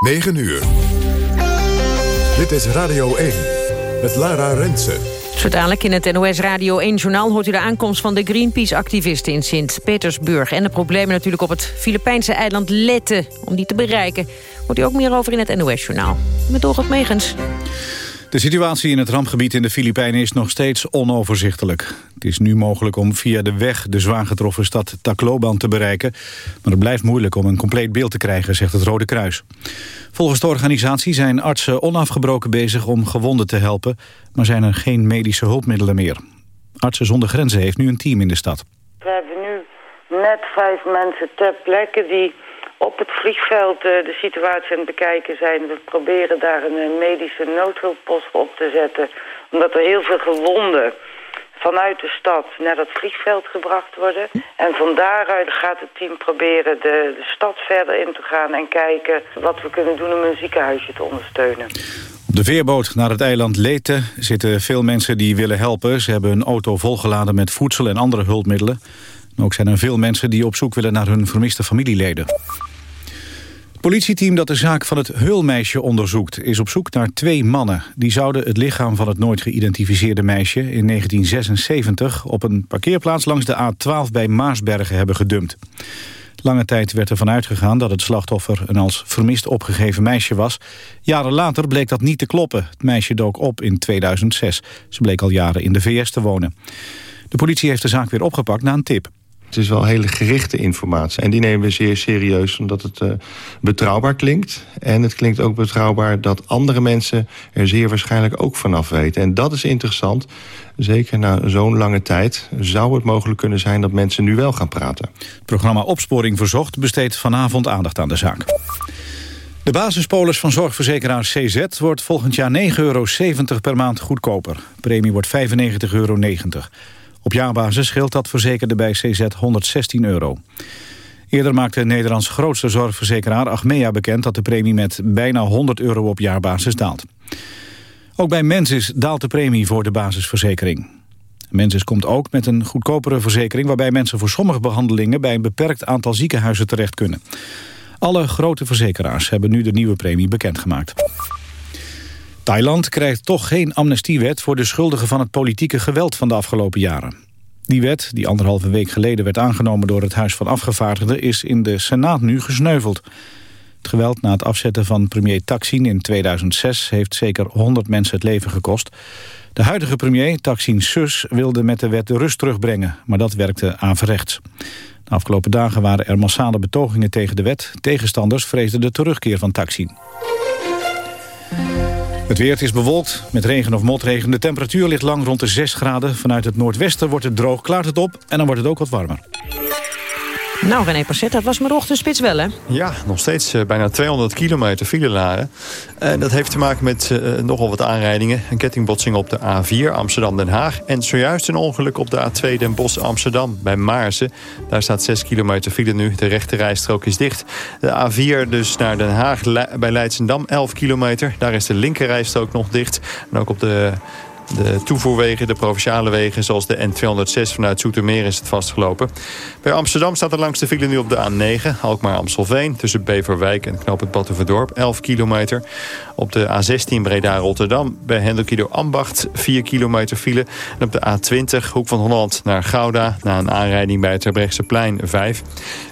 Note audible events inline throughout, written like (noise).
9 uur. Dit is Radio 1 met Lara Rensen. Zo dadelijk in het NOS Radio 1-journaal hoort u de aankomst van de Greenpeace-activisten in Sint-Petersburg. En de problemen natuurlijk op het Filipijnse eiland Lette. Om die te bereiken hoort u ook meer over in het NOS-journaal. Met Dorot Megens. De situatie in het rampgebied in de Filipijnen is nog steeds onoverzichtelijk. Het is nu mogelijk om via de weg de zwaar getroffen stad Tacloban te bereiken. Maar het blijft moeilijk om een compleet beeld te krijgen, zegt het Rode Kruis. Volgens de organisatie zijn artsen onafgebroken bezig om gewonden te helpen... maar zijn er geen medische hulpmiddelen meer. Artsen zonder Grenzen heeft nu een team in de stad. We hebben nu net vijf mensen ter plekke die op het vliegveld uh, de situatie aan het bekijken zijn. We proberen daar een uh, medische noodhulppost op te zetten. Omdat er heel veel gewonden vanuit de stad naar dat vliegveld gebracht worden. En van daaruit gaat het team proberen de, de stad verder in te gaan... en kijken wat we kunnen doen om een ziekenhuisje te ondersteunen. Op de veerboot naar het eiland Leyte zitten veel mensen die willen helpen. Ze hebben een auto volgeladen met voedsel en andere hulpmiddelen. ook zijn er veel mensen die op zoek willen naar hun vermiste familieleden. Het politieteam dat de zaak van het Heulmeisje onderzoekt... is op zoek naar twee mannen. Die zouden het lichaam van het nooit geïdentificeerde meisje... in 1976 op een parkeerplaats langs de A12 bij Maasbergen hebben gedumpt. Lange tijd werd ervan uitgegaan dat het slachtoffer een als vermist opgegeven meisje was. Jaren later bleek dat niet te kloppen. Het meisje dook op in 2006. Ze bleek al jaren in de VS te wonen. De politie heeft de zaak weer opgepakt na een tip. Het is wel hele gerichte informatie. En die nemen we zeer serieus omdat het uh, betrouwbaar klinkt. En het klinkt ook betrouwbaar dat andere mensen er zeer waarschijnlijk ook vanaf weten. En dat is interessant. Zeker na zo'n lange tijd zou het mogelijk kunnen zijn dat mensen nu wel gaan praten. Het programma Opsporing Verzocht besteedt vanavond aandacht aan de zaak. De basispolis van zorgverzekeraar CZ wordt volgend jaar 9,70 euro per maand goedkoper. Premie wordt 95,90 euro. Op jaarbasis scheelt dat verzekerde bij CZ 116 euro. Eerder maakte Nederlands grootste zorgverzekeraar Achmea bekend... dat de premie met bijna 100 euro op jaarbasis daalt. Ook bij Mensis daalt de premie voor de basisverzekering. Mensis komt ook met een goedkopere verzekering... waarbij mensen voor sommige behandelingen... bij een beperkt aantal ziekenhuizen terecht kunnen. Alle grote verzekeraars hebben nu de nieuwe premie bekendgemaakt. Thailand krijgt toch geen amnestiewet voor de schuldigen van het politieke geweld van de afgelopen jaren. Die wet, die anderhalve week geleden werd aangenomen door het Huis van Afgevaardigden, is in de Senaat nu gesneuveld. Het geweld na het afzetten van premier Taksin in 2006 heeft zeker 100 mensen het leven gekost. De huidige premier, Taksin Sus, wilde met de wet de rust terugbrengen, maar dat werkte averechts. De afgelopen dagen waren er massale betogingen tegen de wet. Tegenstanders vreesden de terugkeer van Taksin. Het weer is bewolkt met regen of motregen. De temperatuur ligt lang rond de 6 graden. Vanuit het noordwesten wordt het droog, klaart het op en dan wordt het ook wat warmer. Nou, René Passet, dat was mijn ochtendspits wel, hè? Ja, nog steeds uh, bijna 200 kilometer fileladen. En dat heeft te maken met uh, nogal wat aanrijdingen. Een kettingbotsing op de A4 Amsterdam-Den Haag. En zojuist een ongeluk op de A2 Den Bosch-Amsterdam bij Maarsen. Daar staat 6 kilometer file nu. De rechte rijstrook is dicht. De A4 dus naar Den Haag bij Leidsendam 11 kilometer. Daar is de linker rijstrook nog dicht. En ook op de de toevoerwegen, de provinciale wegen, zoals de N206 vanuit Zoetermeer is het vastgelopen. Bij Amsterdam staat er langs de file nu op de A9, Alkmaar-Amstelveen... tussen Beverwijk en Knoop het Battenverdorp, 11 kilometer. Op de A16 Breda-Rotterdam bij Hendelkido Ambacht, 4 kilometer file. En op de A20 Hoek van Holland naar Gouda... na een aanrijding bij het plein 5.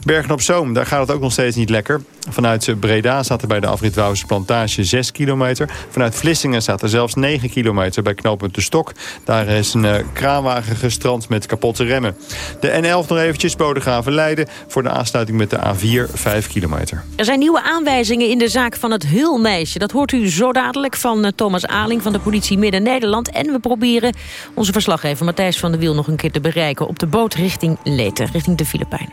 Bergen-op-Zoom, daar gaat het ook nog steeds niet lekker. Vanuit Breda er bij de afrit Wouwse Plantage 6 kilometer. Vanuit Vlissingen er zelfs 9 kilometer bij knooppunt De Stok. Daar is een uh, kraanwagen gestrand met kapotte remmen. De N11 nog eventjes, Bodegraven Leiden... voor de aansluiting met de A4 5 kilometer. Er zijn nieuwe aanwijzingen in de zaak van het Hulmeisje. Dat hoort u zo dadelijk van uh, Thomas Aling van de politie Midden-Nederland. En we proberen onze verslaggever Matthijs van der Wiel nog een keer te bereiken... op de boot richting Leten, richting de Filipijnen.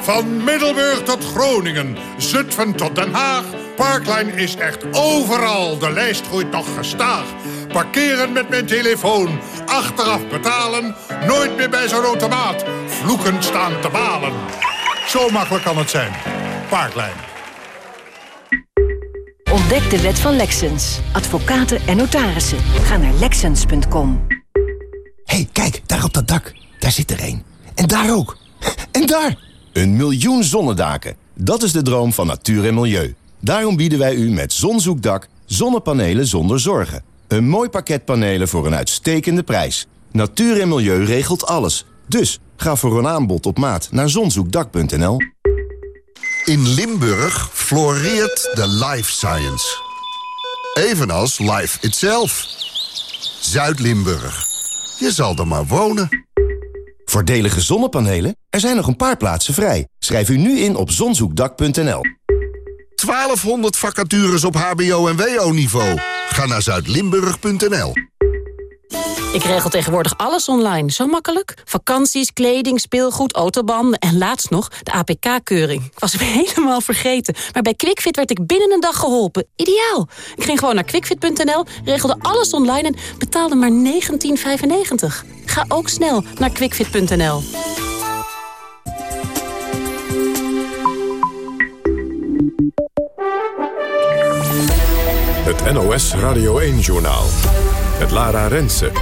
Van Middelburg tot Groningen, Zutphen tot Den Haag. Parkline is echt overal. De lijst groeit nog gestaag. Parkeren met mijn telefoon, achteraf betalen. Nooit meer bij zo'n automaat. Vloeken staan te balen. Zo makkelijk kan het zijn. Parkline. Ontdek de wet van Lexens. Advocaten en notarissen. Ga naar Lexens.com. hey, kijk, daar op dat dak. Daar zit er een. En daar ook. (laughs) En daar! Een miljoen zonnedaken. Dat is de droom van natuur en milieu. Daarom bieden wij u met Zonzoekdak zonnepanelen zonder zorgen. Een mooi pakket panelen voor een uitstekende prijs. Natuur en milieu regelt alles. Dus ga voor een aanbod op maat naar zonzoekdak.nl. In Limburg floreert de life science. Evenals life itself. Zuid-Limburg. Je zal er maar wonen. Voordelige zonnepanelen? Er zijn nog een paar plaatsen vrij. Schrijf u nu in op zonzoekdak.nl. 1200 vacatures op hbo- en wo-niveau. Ga naar zuidlimburg.nl. Ik regel tegenwoordig alles online. Zo makkelijk. Vakanties, kleding, speelgoed, autobanden en laatst nog de APK-keuring. Ik was hem (laughs) helemaal vergeten. Maar bij QuickFit werd ik binnen een dag geholpen. Ideaal. Ik ging gewoon naar quickfit.nl, regelde alles online en betaalde maar 19,95. Ga ook snel naar quickfit.nl. Het NOS Radio 1-journaal. Met Lara Rensen.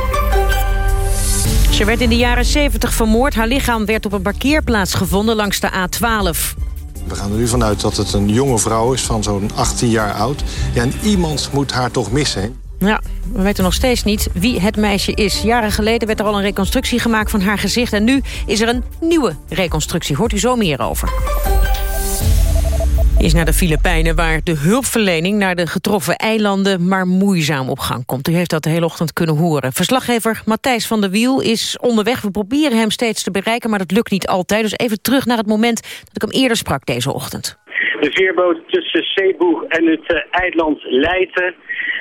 Ze werd in de jaren 70 vermoord. Haar lichaam werd op een parkeerplaats gevonden langs de A12. We gaan er nu vanuit dat het een jonge vrouw is van zo'n 18 jaar oud. Ja, en iemand moet haar toch missen. Ja, we weten nog steeds niet wie het meisje is. Jaren geleden werd er al een reconstructie gemaakt van haar gezicht... en nu is er een nieuwe reconstructie. Hoort u zo meer over is naar de Filipijnen... waar de hulpverlening naar de getroffen eilanden maar moeizaam op gang komt. U heeft dat de hele ochtend kunnen horen. Verslaggever Matthijs van der Wiel is onderweg. We proberen hem steeds te bereiken, maar dat lukt niet altijd. Dus even terug naar het moment dat ik hem eerder sprak deze ochtend. De veerboot tussen Cebu en het uh, eiland Leyte.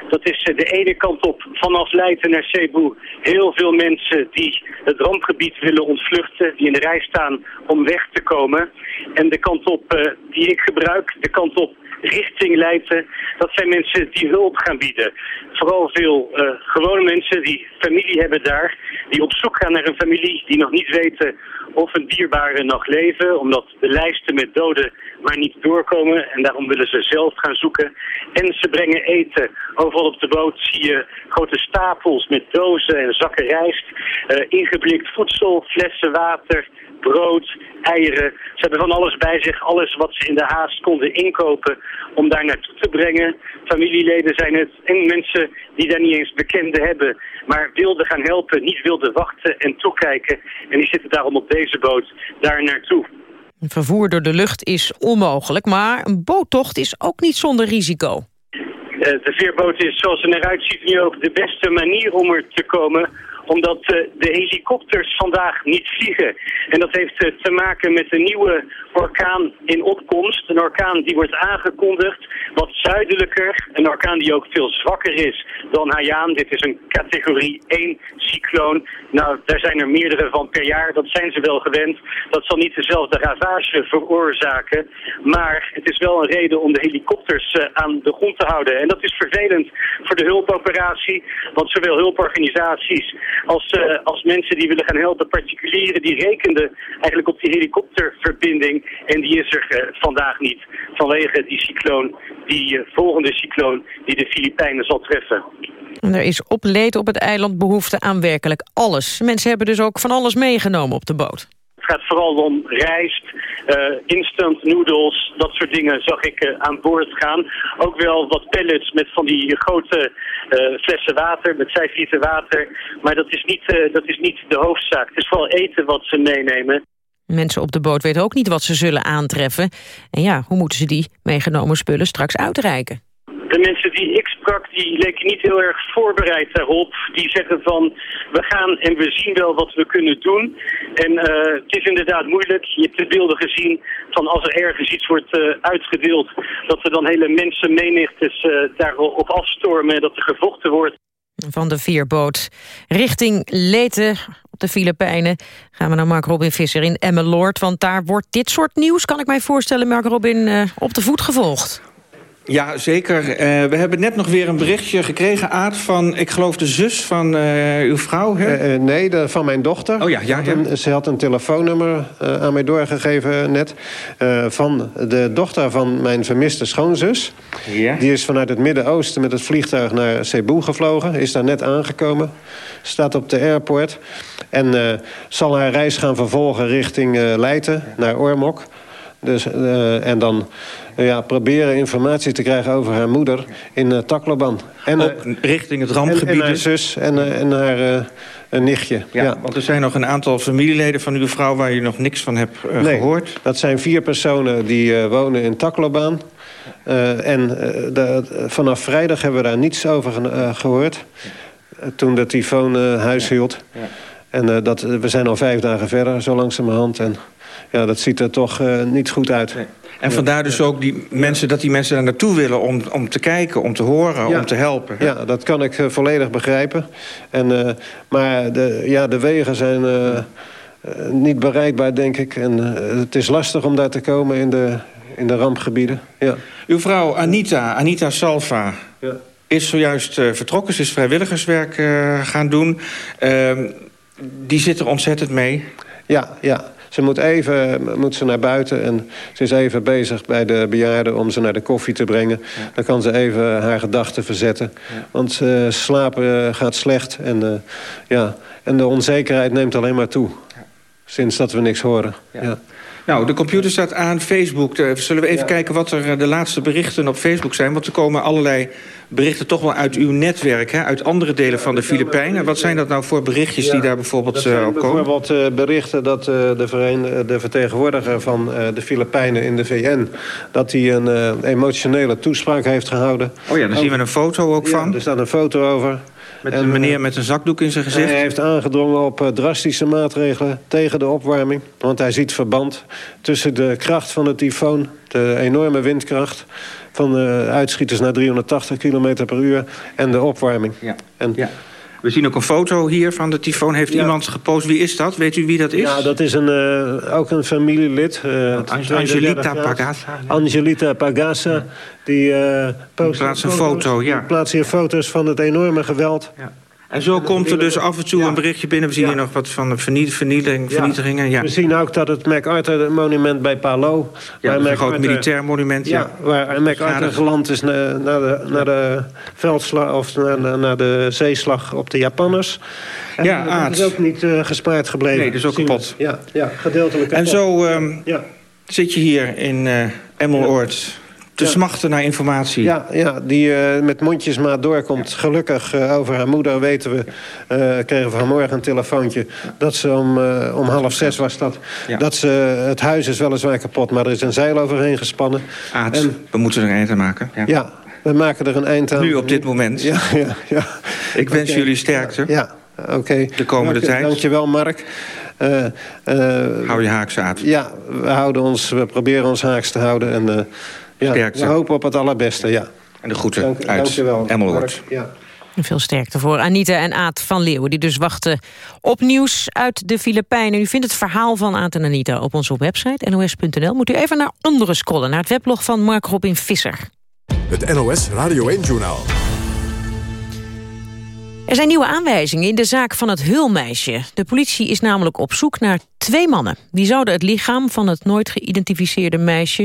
Dat is uh, de ene kant op vanaf Leyte naar Cebu. Heel veel mensen die het rampgebied willen ontvluchten, die in de rij staan om weg te komen. En de kant op uh, die ik gebruik, de kant op richting Leyte, dat zijn mensen die hulp gaan bieden. Vooral veel uh, gewone mensen die familie hebben daar, die op zoek gaan naar een familie die nog niet weten of een dierbare nog leven, omdat de lijsten met doden maar niet doorkomen en daarom willen ze zelf gaan zoeken. En ze brengen eten. Overal op de boot zie je grote stapels met dozen en zakken rijst, uh, ingeblikt voedsel, flessen water, brood, eieren. Ze hebben van alles bij zich, alles wat ze in de haast konden inkopen om daar naartoe te brengen. Familieleden zijn het en mensen die daar niet eens bekenden hebben, maar wilden gaan helpen, niet wilden wachten en toekijken. En die zitten daarom op deze boot daar naartoe. Vervoer door de lucht is onmogelijk, maar een boottocht is ook niet zonder risico. De veerboot is, zoals het eruit ziet, nu ook de beste manier om er te komen omdat uh, de helikopters vandaag niet vliegen. En dat heeft uh, te maken met een nieuwe orkaan in opkomst. Een orkaan die wordt aangekondigd, wat zuidelijker. Een orkaan die ook veel zwakker is dan Haiyan. Dit is een categorie 1 cycloon. Nou, daar zijn er meerdere van per jaar. Dat zijn ze wel gewend. Dat zal niet dezelfde ravage veroorzaken. Maar het is wel een reden om de helikopters uh, aan de grond te houden. En dat is vervelend voor de hulpoperatie. Want zowel hulporganisaties als, uh, als mensen die willen gaan helpen, particulieren, die rekenden eigenlijk op die helikopterverbinding. En die is er uh, vandaag niet, vanwege die cycloon, die uh, volgende cycloon die de Filipijnen zal treffen. En er is op leed op het eiland behoefte aan werkelijk alles. Mensen hebben dus ook van alles meegenomen op de boot. Het gaat vooral om rijst, uh, instant noodles, dat soort dingen zag ik uh, aan boord gaan. Ook wel wat pellets met van die grote uh, flessen water, met 5 liter water. Maar dat is, niet, dat is niet de hoofdzaak. Het is vooral eten wat ze meenemen. Mensen op de boot weten ook niet wat ze zullen aantreffen. En ja, hoe moeten ze die meegenomen spullen straks uitreiken? De mensen die ik sprak, die leken niet heel erg voorbereid daarop. Die zeggen van, we gaan en we zien wel wat we kunnen doen. En uh, het is inderdaad moeilijk. Je hebt de beelden gezien van als er ergens iets wordt uh, uitgedeeld... dat er dan hele mensen menigtes uh, daarop afstormen en dat er gevochten wordt. van de veerboot. Richting Leten op de Filipijnen gaan we naar Mark Robin Visser in Emmeloord. Want daar wordt dit soort nieuws, kan ik mij voorstellen, Mark Robin, op de voet gevolgd. Ja, zeker. Uh, we hebben net nog weer een berichtje gekregen, Aad, van, ik geloof, de zus van uh, uw vrouw. Hè? Uh, nee, de, van mijn dochter. Oh ja, ja, ja. Een, ze had een telefoonnummer aan mij doorgegeven net. van de dochter van mijn vermiste schoonzus. Ja. Die is vanuit het Midden-Oosten met het vliegtuig naar Cebu gevlogen. Is daar net aangekomen. Staat op de airport. En zal haar reis gaan vervolgen richting Leiden, naar Ormok. Dus, en dan ja, proberen informatie te krijgen over haar moeder in uh, Tacloban. En, Op, richting het rampgebied. En, en haar zus en, en haar een nichtje. Ja, ja, want er zijn nog een aantal familieleden van uw vrouw... waar je nog niks van hebt nee, gehoord. dat zijn vier personen die wonen in Tacloban. en de, vanaf vrijdag hebben we daar niets over gehoord. toen de tyfoon huis hield. Ja. En dat, we zijn al vijf dagen verder, zo langzamerhand. En ja, dat ziet er toch niet goed uit. Nee. En vandaar dus ook die mensen, dat die mensen daar naartoe willen om, om te kijken, om te horen, om te helpen. Ja, dat kan ik uh, volledig begrijpen. En, uh, maar de, ja, de wegen zijn uh, niet bereikbaar, denk ik. En het is lastig om daar te komen in de, in de rampgebieden. Ja. Uw vrouw Anita, Anita Salva... Ja. is zojuist vertrokken. Ze is vrijwilligerswerk gaan doen. Ehm, die zit er ontzettend mee. Ja, ja. Ze moet even moet ze naar buiten en ze is even bezig bij de bejaarden... om ze naar de koffie te brengen. Ja. Dan kan ze even haar gedachten verzetten. Ja. Want uh, slapen gaat slecht en, uh, ja, en de onzekerheid neemt alleen maar toe. Sinds dat we niks horen. Ja. Nou, de computer staat aan, Facebook. Zullen we even kijken wat er de laatste berichten op Facebook zijn? Want er komen allerlei berichten toch wel uit uw netwerk, hè? uit andere delen van de Filipijnen. Wat zijn dat nou voor berichtjes ja, die daar bijvoorbeeld zijn op komen? Bijvoorbeeld uh, berichten dat uh, de, vereen, de, vertegenwoordiger van uh, de Filipijnen in de VN... dat hij een emotionele toespraak heeft gehouden. Oh ja, daar zien we een foto ook ja, van. Er staat een foto over. Met een meneer met een zakdoek in zijn gezicht. Hij heeft aangedrongen op drastische maatregelen tegen de opwarming. Want hij ziet verband tussen de kracht van de tyfoon, de enorme windkracht van de uitschieters naar 380 km per uur en de opwarming. Ja. En ja. We zien ook een foto hier van de tyfoon. Heeft ja. iemand gepost? Wie is dat? Weet u wie dat is? Ja, dat is een, uh, ook een familielid. Uh, Angelita Pagasa. Angelita Pagasa. Ja. Die, uh, post plaatst een foto, ja. plaatst hier foto's van het enorme geweld. Ja. En zo komt er dus af en toe ja. een berichtje binnen. We zien ja. hier nog wat van vernietig, vernietig, vernietigingen. Ja. We zien ook dat het MacArthur-monument bij Palo... Ja, een groot militair monument. Ja, waar MacArthur geland is naar, naar de, naar de veldslag... of naar, naar de zeeslag op de Japanners. En ja, dat is ook niet uh, gespaard gebleven. Nee, dat is ook kapot. Ja, ja, gedeeltelijk kapot. En zo um, ja. zit je hier in uh, Emmeloord te smachten naar informatie. Ja, ja die uh, met mondjesmaat doorkomt. Gelukkig uh, over haar moeder weten we... Uh, kregen we vanmorgen een telefoontje... dat ze om, om half zes was dat... Ja. dat ze, het huis is weliswaar kapot... maar er is een zeil overheen gespannen. Aad, en, we moeten er een eind aan maken. Ja. ja. we maken er een eind aan. Nu op dit moment. Ja, ja, ja. Ik wens okay. jullie sterkte. Ja, oké. Okay. De komende Dank, tijd. Dankjewel, Mark. Uh, uh, Hou je haaks uit. Ja, we, houden ons, we proberen ons haaks te houden... En, uh, ja, Sterkte. we hopen op het allerbeste, ja. En de groeten Dank, uit dankjewel. Emmeloord. Ja. Veel sterkte voor Anita en Aad van Leeuwen... die dus wachten op nieuws uit de Filipijnen. U vindt het verhaal van Aad en Anita op onze website nos.nl. Moet u even naar onderen scrollen, naar het weblog van Mark Robin Visser. Het NOS Radio 1-journaal. Er zijn nieuwe aanwijzingen in de zaak van het Hulmeisje. De politie is namelijk op zoek naar twee mannen. Die zouden het lichaam van het nooit geïdentificeerde meisje...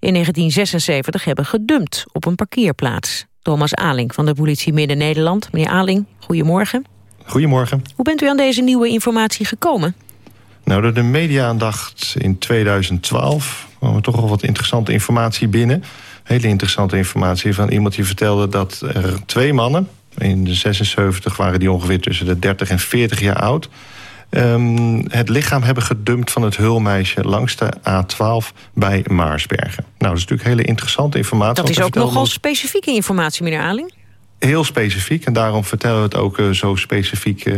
in 1976 hebben gedumpt op een parkeerplaats. Thomas Aling van de politie Midden-Nederland. Meneer Aling, goedemorgen. Goedemorgen. Hoe bent u aan deze nieuwe informatie gekomen? Nou, door de media-aandacht in 2012 kwam er toch al wat interessante informatie binnen. Hele interessante informatie van iemand die vertelde dat er twee mannen... in de 76 waren die ongeveer tussen de 30 en 40 jaar oud... Um, het lichaam hebben gedumpt van het hulmeisje langs de A12 bij Maarsbergen. Nou, dat is natuurlijk hele interessante informatie. Dat is ook nogal ons... specifieke informatie, meneer Aling. Heel specifiek, en daarom vertellen we het ook uh, zo specifiek uh,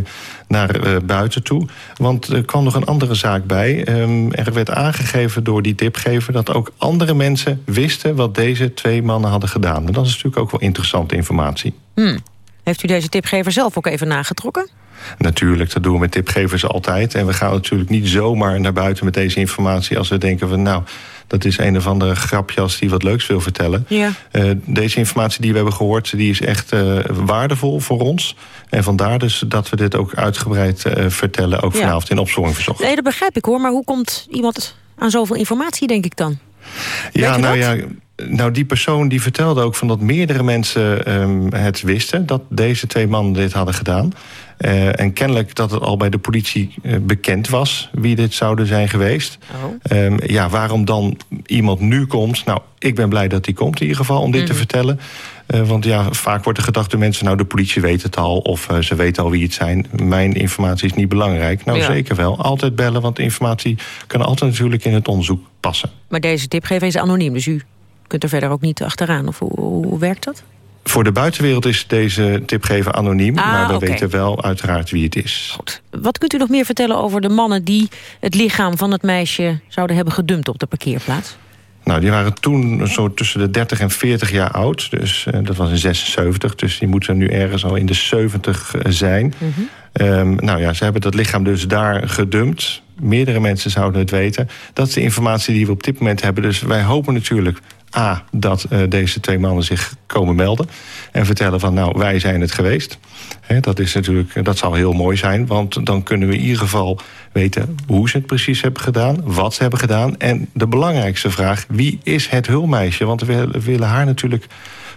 naar uh, buiten toe. Want er kwam nog een andere zaak bij. Um, er werd aangegeven door die tipgever dat ook andere mensen wisten... wat deze twee mannen hadden gedaan. En dat is natuurlijk ook wel interessante informatie. Hmm. Heeft u deze tipgever zelf ook even nagetrokken? Natuurlijk, dat doen we met tipgevers altijd. En we gaan natuurlijk niet zomaar naar buiten met deze informatie... als we denken van nou, dat is een of andere grapje als die wat leuks wil vertellen. Ja. Uh, deze informatie die we hebben gehoord, die is echt uh, waardevol voor ons. En vandaar dus dat we dit ook uitgebreid uh, vertellen, ook vanavond in opsporing verzocht. Nee, dat begrijp ik hoor, maar hoe komt iemand aan zoveel informatie, denk ik dan? Ja, nou ja, nou, die persoon die vertelde ook van dat meerdere mensen um, het wisten... dat deze twee mannen dit hadden gedaan. Uh, en kennelijk dat het al bij de politie uh, bekend was wie dit zouden zijn geweest. Oh. Um, ja, waarom dan iemand nu komt? Nou, ik ben blij dat hij komt in ieder geval om dit mm. te vertellen. Uh, want ja, vaak wordt er gedacht door mensen... nou, de politie weet het al of ze weten al wie het zijn. Mijn informatie is niet belangrijk. Nou, Ja. zeker wel. Altijd bellen, want informatie kan altijd natuurlijk in het onderzoek passen. Maar deze tipgever is anoniem, dus u kunt er verder ook niet achteraan. Of hoe, hoe werkt dat? Voor de buitenwereld is deze tipgever anoniem... Ah, maar we weten wel uiteraard wie het is. Wat kunt u nog meer vertellen over de mannen... die het lichaam van het meisje zouden hebben gedumpt op de parkeerplaats? Nou, die waren toen zo tussen de 30 en 40 jaar oud. Dus eh, dat was in 76. Dus die moeten nu ergens al in de 70 zijn. Ehm, nou ja, ze hebben dat lichaam dus daar gedumpt. Meerdere mensen zouden het weten. Dat is de informatie die we op dit moment hebben. Dus wij hopen natuurlijk... A, dat eh, deze twee mannen zich komen melden. En vertellen van, nou, wij zijn het geweest. Dat, is natuurlijk, dat zal heel mooi zijn. Want dan kunnen we in ieder geval weten hoe ze het precies hebben gedaan. Wat ze hebben gedaan. En de belangrijkste vraag, wie is het hulmeisje? Want we willen haar natuurlijk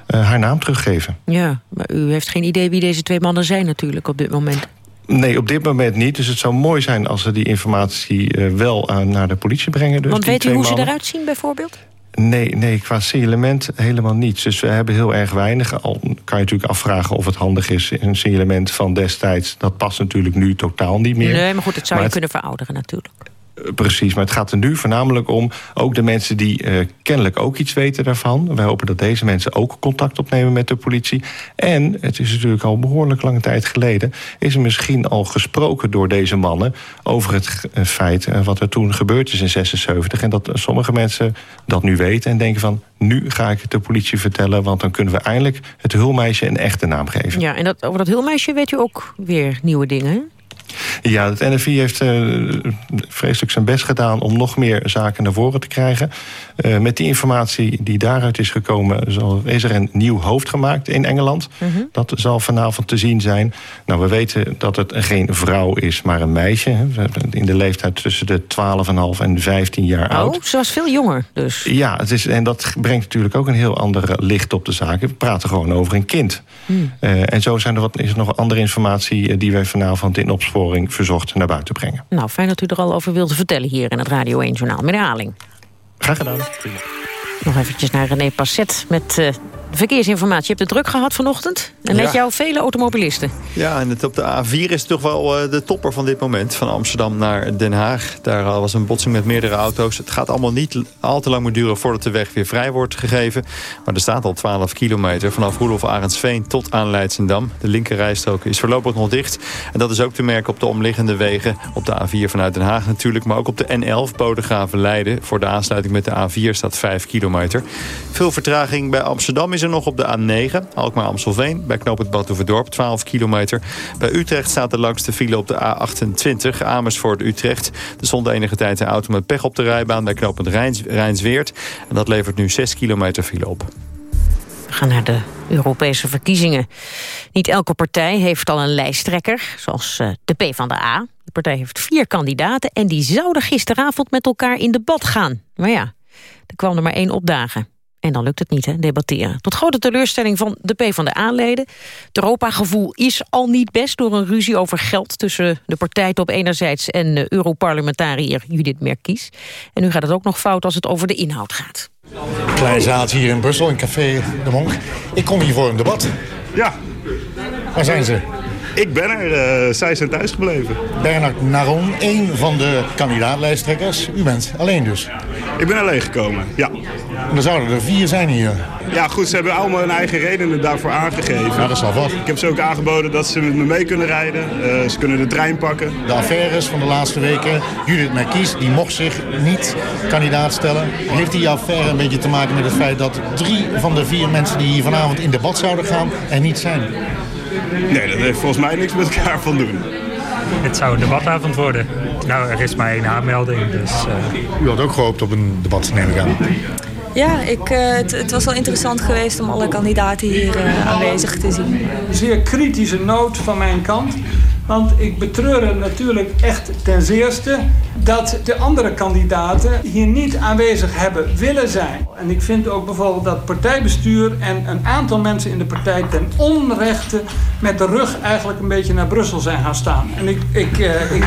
eh, haar naam teruggeven. Ja, maar u heeft geen idee wie deze twee mannen zijn natuurlijk op dit moment. Nee, op dit moment niet. Dus het zou mooi zijn als ze die informatie eh, wel aan, naar de politie brengen. Dus Want weet u hoe ze eruit zien bijvoorbeeld? Nee, nee, qua signalement helemaal niets. Dus we hebben heel erg weinig. Al kan je natuurlijk afvragen of het handig is. Een signalement van destijds, dat past natuurlijk nu totaal niet meer. Nee, maar goed, het zou Maar je kunnen verouderen natuurlijk. Eh, Precies, maar het gaat er nu voornamelijk om... ook de mensen die eh, kennelijk ook iets weten daarvan. Wij hopen dat deze mensen ook contact opnemen met de politie. En, het is natuurlijk al behoorlijk lange tijd geleden... is er misschien al gesproken door deze mannen... over het eh, feit wat er toen gebeurd is in 76. En dat sommige mensen dat nu weten en denken van... nu ga ik het de politie vertellen... want dan kunnen we eindelijk het hulmeisje een echte naam geven. Ja, en dat, over dat hulmeisje weet u ook weer nieuwe dingen? Ja, het NFI heeft eh, vreselijk zijn best gedaan om nog meer zaken naar voren te krijgen. Eh, met die informatie die daaruit is gekomen, zal, is er een nieuw hoofd gemaakt in Engeland. Dat zal vanavond te zien zijn. Nou, we weten dat het geen vrouw is, maar een meisje. In de leeftijd tussen de 12,5 en 15 jaar oud. Oh, ze was veel jonger dus. Ja, het is, en dat brengt natuurlijk ook een heel ander licht op de zaken. We praten gewoon over een kind. Hmm. Eh, en zo zijn er wat, is er nog andere informatie die wij vanavond in opsporing verzocht naar buiten brengen. Nou, fijn dat u er al over wilde vertellen hier in het Radio 1 Journaal. Meneer Haling. Graag gedaan. Nog eventjes naar René Passet met de verkeersinformatie. Je hebt het druk gehad vanochtend. En met Ja. jou vele automobilisten. Ja, en het op de A4 is toch wel eh, de topper van dit moment. Van Amsterdam naar Den Haag. Daar eh, was een botsing met meerdere auto's. Het gaat allemaal niet al te lang meer duren voordat de weg weer vrij wordt gegeven. Maar er staat al 12 kilometer vanaf Roelof Arendsveen tot aan Leidsendam. De linkerrijstrook is voorlopig nog dicht. En dat is ook te merken op de omliggende wegen. Op de A4 vanuit Den Haag natuurlijk. Maar ook op de N11 Bodegraven Leiden. Voor de aansluiting met de A4 staat 5 kilometer. Veel vertraging bij Amsterdam is er nog op de A9. Alkmaar-Amstelveen. Bij knoop het Badhoevedorp 12 kilometer. Bij Utrecht staat de langste file op de A28. Amersfoort-Utrecht. Er stond enige tijd een auto met pech op de rijbaan. Bij knooppunt Rijns, Rijnsweert. En dat levert nu 6 kilometer file op. We gaan naar de Europese verkiezingen. Niet elke partij heeft al een lijsttrekker, zoals eh, de PvdA. De partij heeft vier kandidaten en die zouden gisteravond met elkaar in debat gaan. Maar ja, er kwam er maar één opdagen. En dan lukt het niet, hè, debatteren. Tot grote teleurstelling van de PvdA-leden. Het Europa-gevoel is al niet best door een ruzie over geld... tussen de partijtop enerzijds en eh, Europarlementariër Judith Merkies. En nu gaat het ook nog fout als het over de inhoud gaat. Klein zaaltje hier in Brussel, in Café De Monk. Ik kom hier voor een debat. Ja. Waar zijn ze? Ik ben er. eh, zij zijn thuisgebleven. Bernard Naron, één van de kandidaatlijsttrekkers. U bent alleen dus. Ik ben alleen gekomen, ja. En er zouden er vier zijn hier. Ja, goed, ze hebben allemaal hun eigen redenen daarvoor aangegeven. Ja, dat is wel wat. Ik heb ze ook aangeboden dat ze met me mee kunnen rijden. Eh, ze kunnen de trein pakken. De affaires van de laatste weken. Judith Merkies, die mocht zich niet kandidaat stellen. Heeft die affaire een beetje te maken met het feit dat drie van de vier mensen die hier vanavond in debat zouden gaan er niet zijn? Nee, dat heeft volgens mij niks met elkaar van doen. Het zou een debatavond worden. Nou, er is maar één aanmelding, dus... U had ook gehoopt op een debat, neem ik aan. Ja, ik, uh, het, het, was wel interessant geweest om alle kandidaten hier uh, aanwezig te zien. Zeer kritische noot van mijn kant. Want ik betreur natuurlijk echt ten zeerste dat de andere kandidaten hier niet aanwezig hebben willen zijn. En ik vind ook bijvoorbeeld dat partijbestuur en een aantal mensen in de partij ten onrechte met de rug eigenlijk een beetje naar Brussel zijn gaan staan. En ik. ik, uh, ik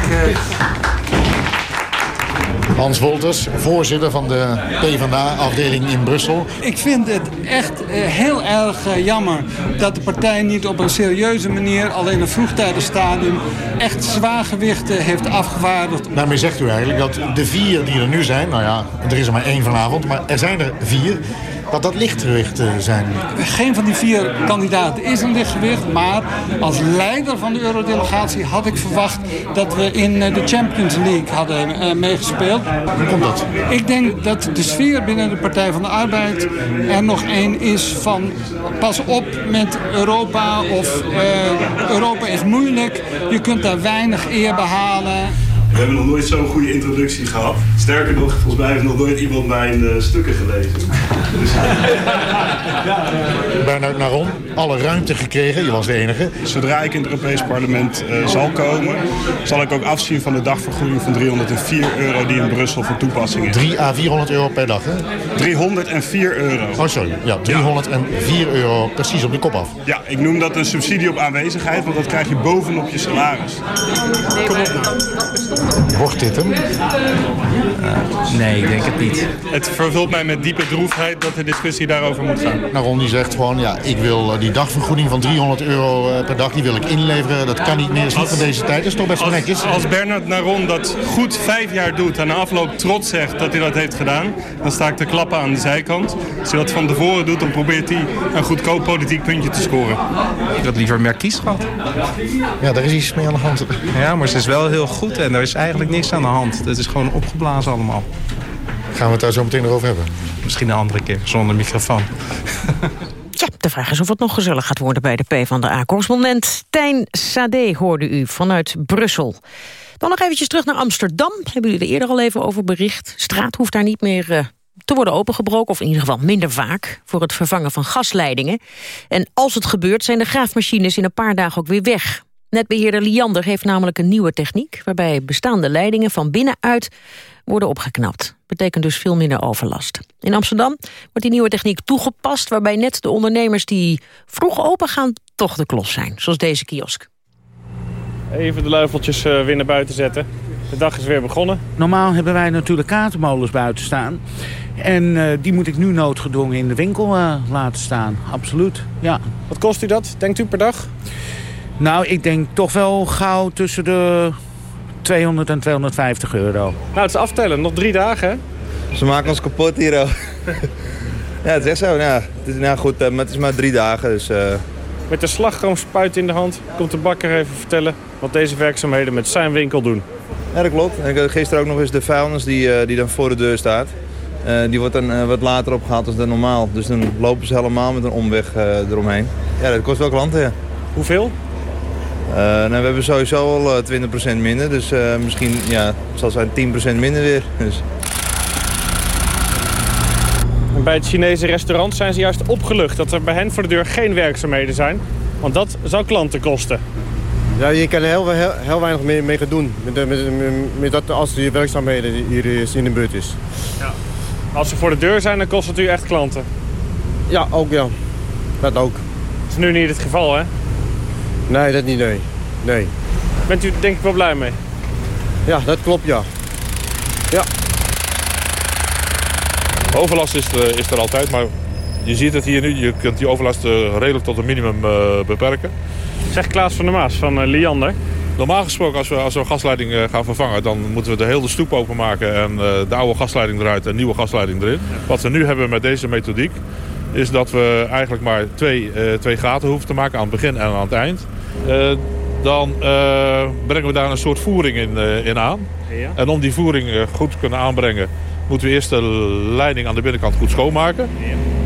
Hans Wolters, voorzitter van de PvdA-afdeling in Brussel. Ik vind het echt heel erg jammer dat de partij niet op een serieuze manier... alleen een vroegtijdig stadium echt zwaargewichten heeft afgevaardigd. Daarmee zegt u eigenlijk dat de vier die er nu zijn... nou ja, er is er maar één vanavond, maar er zijn er vier dat dat lichtgewichten zijn. Geen van die vier kandidaten is een lichtgewicht. Maar als leider van de eurodelegatie had ik verwacht dat we in de Champions League hadden uh, meegespeeld. Hoe komt dat? Ik denk dat de sfeer binnen de Partij van de Arbeid er nog één is van pas op met Europa of uh, Europa is moeilijk. Je kunt daar weinig eer behalen. We hebben nog nooit zo'n goede introductie gehad. Sterker nog, volgens mij heeft nog nooit iemand mijn uh, stukken gelezen. Dus... (laughs) Bernard Naron, alle ruimte gekregen, je was de enige. Zodra ik in het Europees Parlement uh, zal komen... zal ik ook afzien van de dagvergoeding van 304 euro die in Brussel voor toepassing is. 3 à 400 euro per dag, hè? 304 euro. Oh, sorry. Ja, 304 ja. euro precies op de kop af. Ja, ik noem dat een subsidie op aanwezigheid, want dat krijg je bovenop je salaris. Kom op nou. Wordt dit hem? Uh, nee, ik denk het niet. Het vervult mij met diepe droefheid dat de discussie daarover moet gaan. Nou, Ron die zegt gewoon, ja, ik wil die dagvergoeding van 300 euro per dag, die wil ik inleveren. Dat kan niet meer, is niet van deze tijd. Dat is toch best netjes. Als Bernard Naron dat goed vijf jaar doet en na afloop trots zegt dat hij dat heeft gedaan, dan sta ik te klappen aan de zijkant. Als hij dat van tevoren doet, dan probeert hij een goedkoop politiek puntje te scoren. Ik had liever meer kiesgat. Ja, daar is iets mee aan de hand. Ja, maar ze is wel heel goed en er is eigenlijk niks aan de hand. Het is gewoon opgeblazen allemaal. Gaan we het daar zo meteen nog over hebben? Misschien een andere keer, zonder microfoon. (laughs) Ja, de vraag is of het nog gezellig gaat worden bij de P van de A-correspondent. Tijn Sade hoorde u vanuit Brussel. Dan nog eventjes terug naar Amsterdam. Hebben jullie er eerder al even over bericht. Straat hoeft daar niet meer uh, te worden opengebroken... of in ieder geval minder vaak, voor het vervangen van gasleidingen. En als het gebeurt, zijn de graafmachines in een paar dagen ook weer weg. Netbeheerder Liander heeft namelijk een nieuwe techniek... waarbij bestaande leidingen van binnenuit worden opgeknapt. Betekent dus veel minder overlast. In Amsterdam wordt die nieuwe techniek toegepast... waarbij net de ondernemers die vroeg open gaan toch de klos zijn. Zoals deze kiosk. Even de luifeltjes uh, weer naar buiten zetten. De dag is weer begonnen. Normaal hebben wij natuurlijk kaartenmolens buiten staan. En uh, die moet ik nu noodgedwongen in de winkel uh, laten staan. Absoluut, ja. Wat kost u dat, denkt u, per dag? Nou, ik denk toch wel gauw tussen de 200 en 250 euro. Nou, het is aftellen. Nog drie dagen, hè? Ze maken ons kapot hier, ja, het is echt zo. Nou, het is, nou goed, maar het is maar drie dagen, dus... Uh... Met de slagroomspuit in de hand komt de bakker even vertellen... wat deze werkzaamheden met zijn winkel doen. Ja, dat klopt. En ik had gisteren ook nog eens de vuilnis die, uh, die dan voor de deur staat. Uh, die wordt dan uh, wat later opgehaald dan normaal. Dus dan lopen ze helemaal met een omweg eromheen. Ja, dat kost wel klanten, ja. Hoeveel? Uh, nou, we hebben sowieso al uh, 20% minder, dus uh, misschien ja, zal zijn 10% minder weer. (laughs) Dus. Bij het Chinese restaurant zijn ze juist opgelucht dat er bij hen voor de deur geen werkzaamheden zijn. Want dat zou klanten kosten. Ja, je kan er heel, heel, heel weinig mee, mee gaan doen met, met, met, dat als die werkzaamheden hier is, in de buurt is. Ja. Als ze voor de deur zijn, dan kost het u echt klanten? Ja, ook ja. Dat ook. Dat is nu niet het geval, hè? Nee, dat niet, nee. nee. Bent u denk ik wel blij mee? Ja, dat klopt, ja. Ja. Overlast is er, is er altijd, maar je ziet het hier nu. Je kunt die overlast uh, redelijk tot een minimum uh, beperken. Zegt Klaas van der Maas van uh, Liander. Normaal gesproken, als we, als we een gasleiding gaan vervangen... dan moeten we de hele stoep openmaken en de oude gasleiding eruit en nieuwe gasleiding erin. Ja. Wat we nu hebben met deze methodiek is dat we eigenlijk maar twee, uh, twee gaten hoeven te maken aan het begin en aan het eind. Uh, dan uh, brengen we daar een soort voering in, in aan. Ja. En om die voering goed te kunnen aanbrengen... moeten we eerst de leiding aan de binnenkant goed schoonmaken.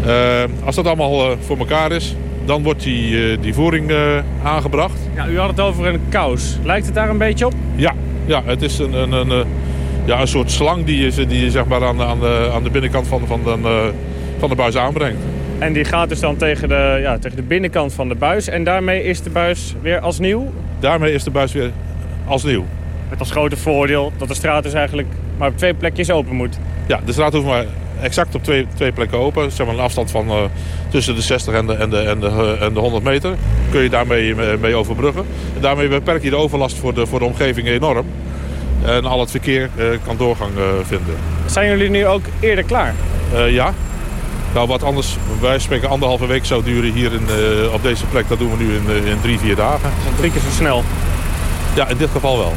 Ja. als dat allemaal voor elkaar is... Dan wordt die, eh, die voering eh, aangebracht. Ja, u had het over een kous. Lijkt het daar een beetje op? Ja, ja het is een, een, een, eh, ja, een soort slang die je, die je zeg maar aan, aan, de, aan de binnenkant van, van, de, van de buis aanbrengt. En die gaat dus dan tegen de, ja, tegen de binnenkant van de buis. En daarmee is de buis weer als nieuw? Daarmee is de buis weer als nieuw. Met als grote voordeel dat de straat dus eigenlijk maar op twee plekjes open moet. Ja, de straat hoeft maar exact op twee, twee plekken open. Zeg maar een afstand van uh, tussen de 60 en de, en, de, en, de, en de 100 meter. Kun je daarmee mee overbruggen. En daarmee beperk je de overlast voor de, voor de omgeving enorm. En al het verkeer uh, kan doorgang vinden. Zijn jullie nu ook eerder klaar? ja. Nou, wat anders, wij spreken anderhalve week zou duren hier in, op deze plek. Dat doen we nu in, in drie, vier dagen. Drie keer zo snel? Ja, in dit geval wel.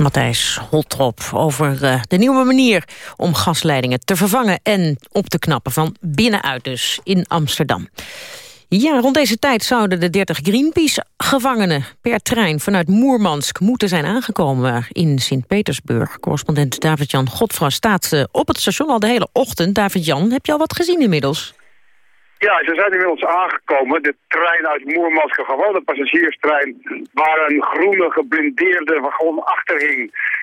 Matthijs Holtrop over uh, de nieuwe manier om gasleidingen te vervangen en op te knappen van binnenuit dus in Amsterdam. Ja, rond deze tijd zouden de 30 Greenpeace-gevangenen per trein vanuit Moermansk moeten zijn aangekomen in Sint-Petersburg. Correspondent David-Jan Godfra staat uh, op het station al de hele ochtend. David-Jan, heb je al wat gezien inmiddels? Ja, ze zijn inmiddels aangekomen. De trein uit Moermansk, een gewone passagierstrein, waar een groene geblindeerde wagon achter hing.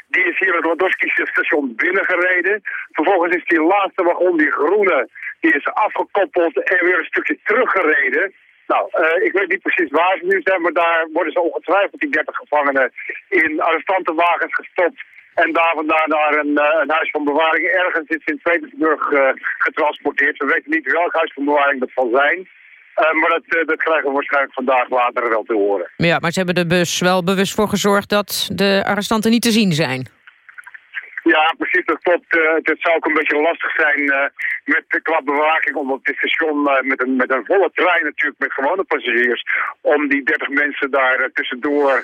Die is hier het Ladowski station binnengereden. Vervolgens is die laatste wagon, die groene, die is afgekoppeld en weer een stukje teruggereden. Nou, uh, ik weet niet precies waar ze nu zijn, maar daar worden ze ongetwijfeld die 30 gevangenen in arrestantenwagens gestopt en daar vandaan naar een, uh, een, huis van bewaring ergens in Sint-Petersburg uh, getransporteerd. We weten niet welk huis van bewaring dat zal zijn. Maar dat, dat krijgen we waarschijnlijk vandaag later wel te horen. Ja, maar ze hebben er bus wel bewust voor gezorgd dat de arrestanten niet te zien zijn. Ja, precies, dat klopt. Uh, het zou ook een beetje lastig zijn uh, met qua bewaking, omdat het station met, een, met een volle trein natuurlijk, met gewone passagiers, om die 30 mensen daar tussendoor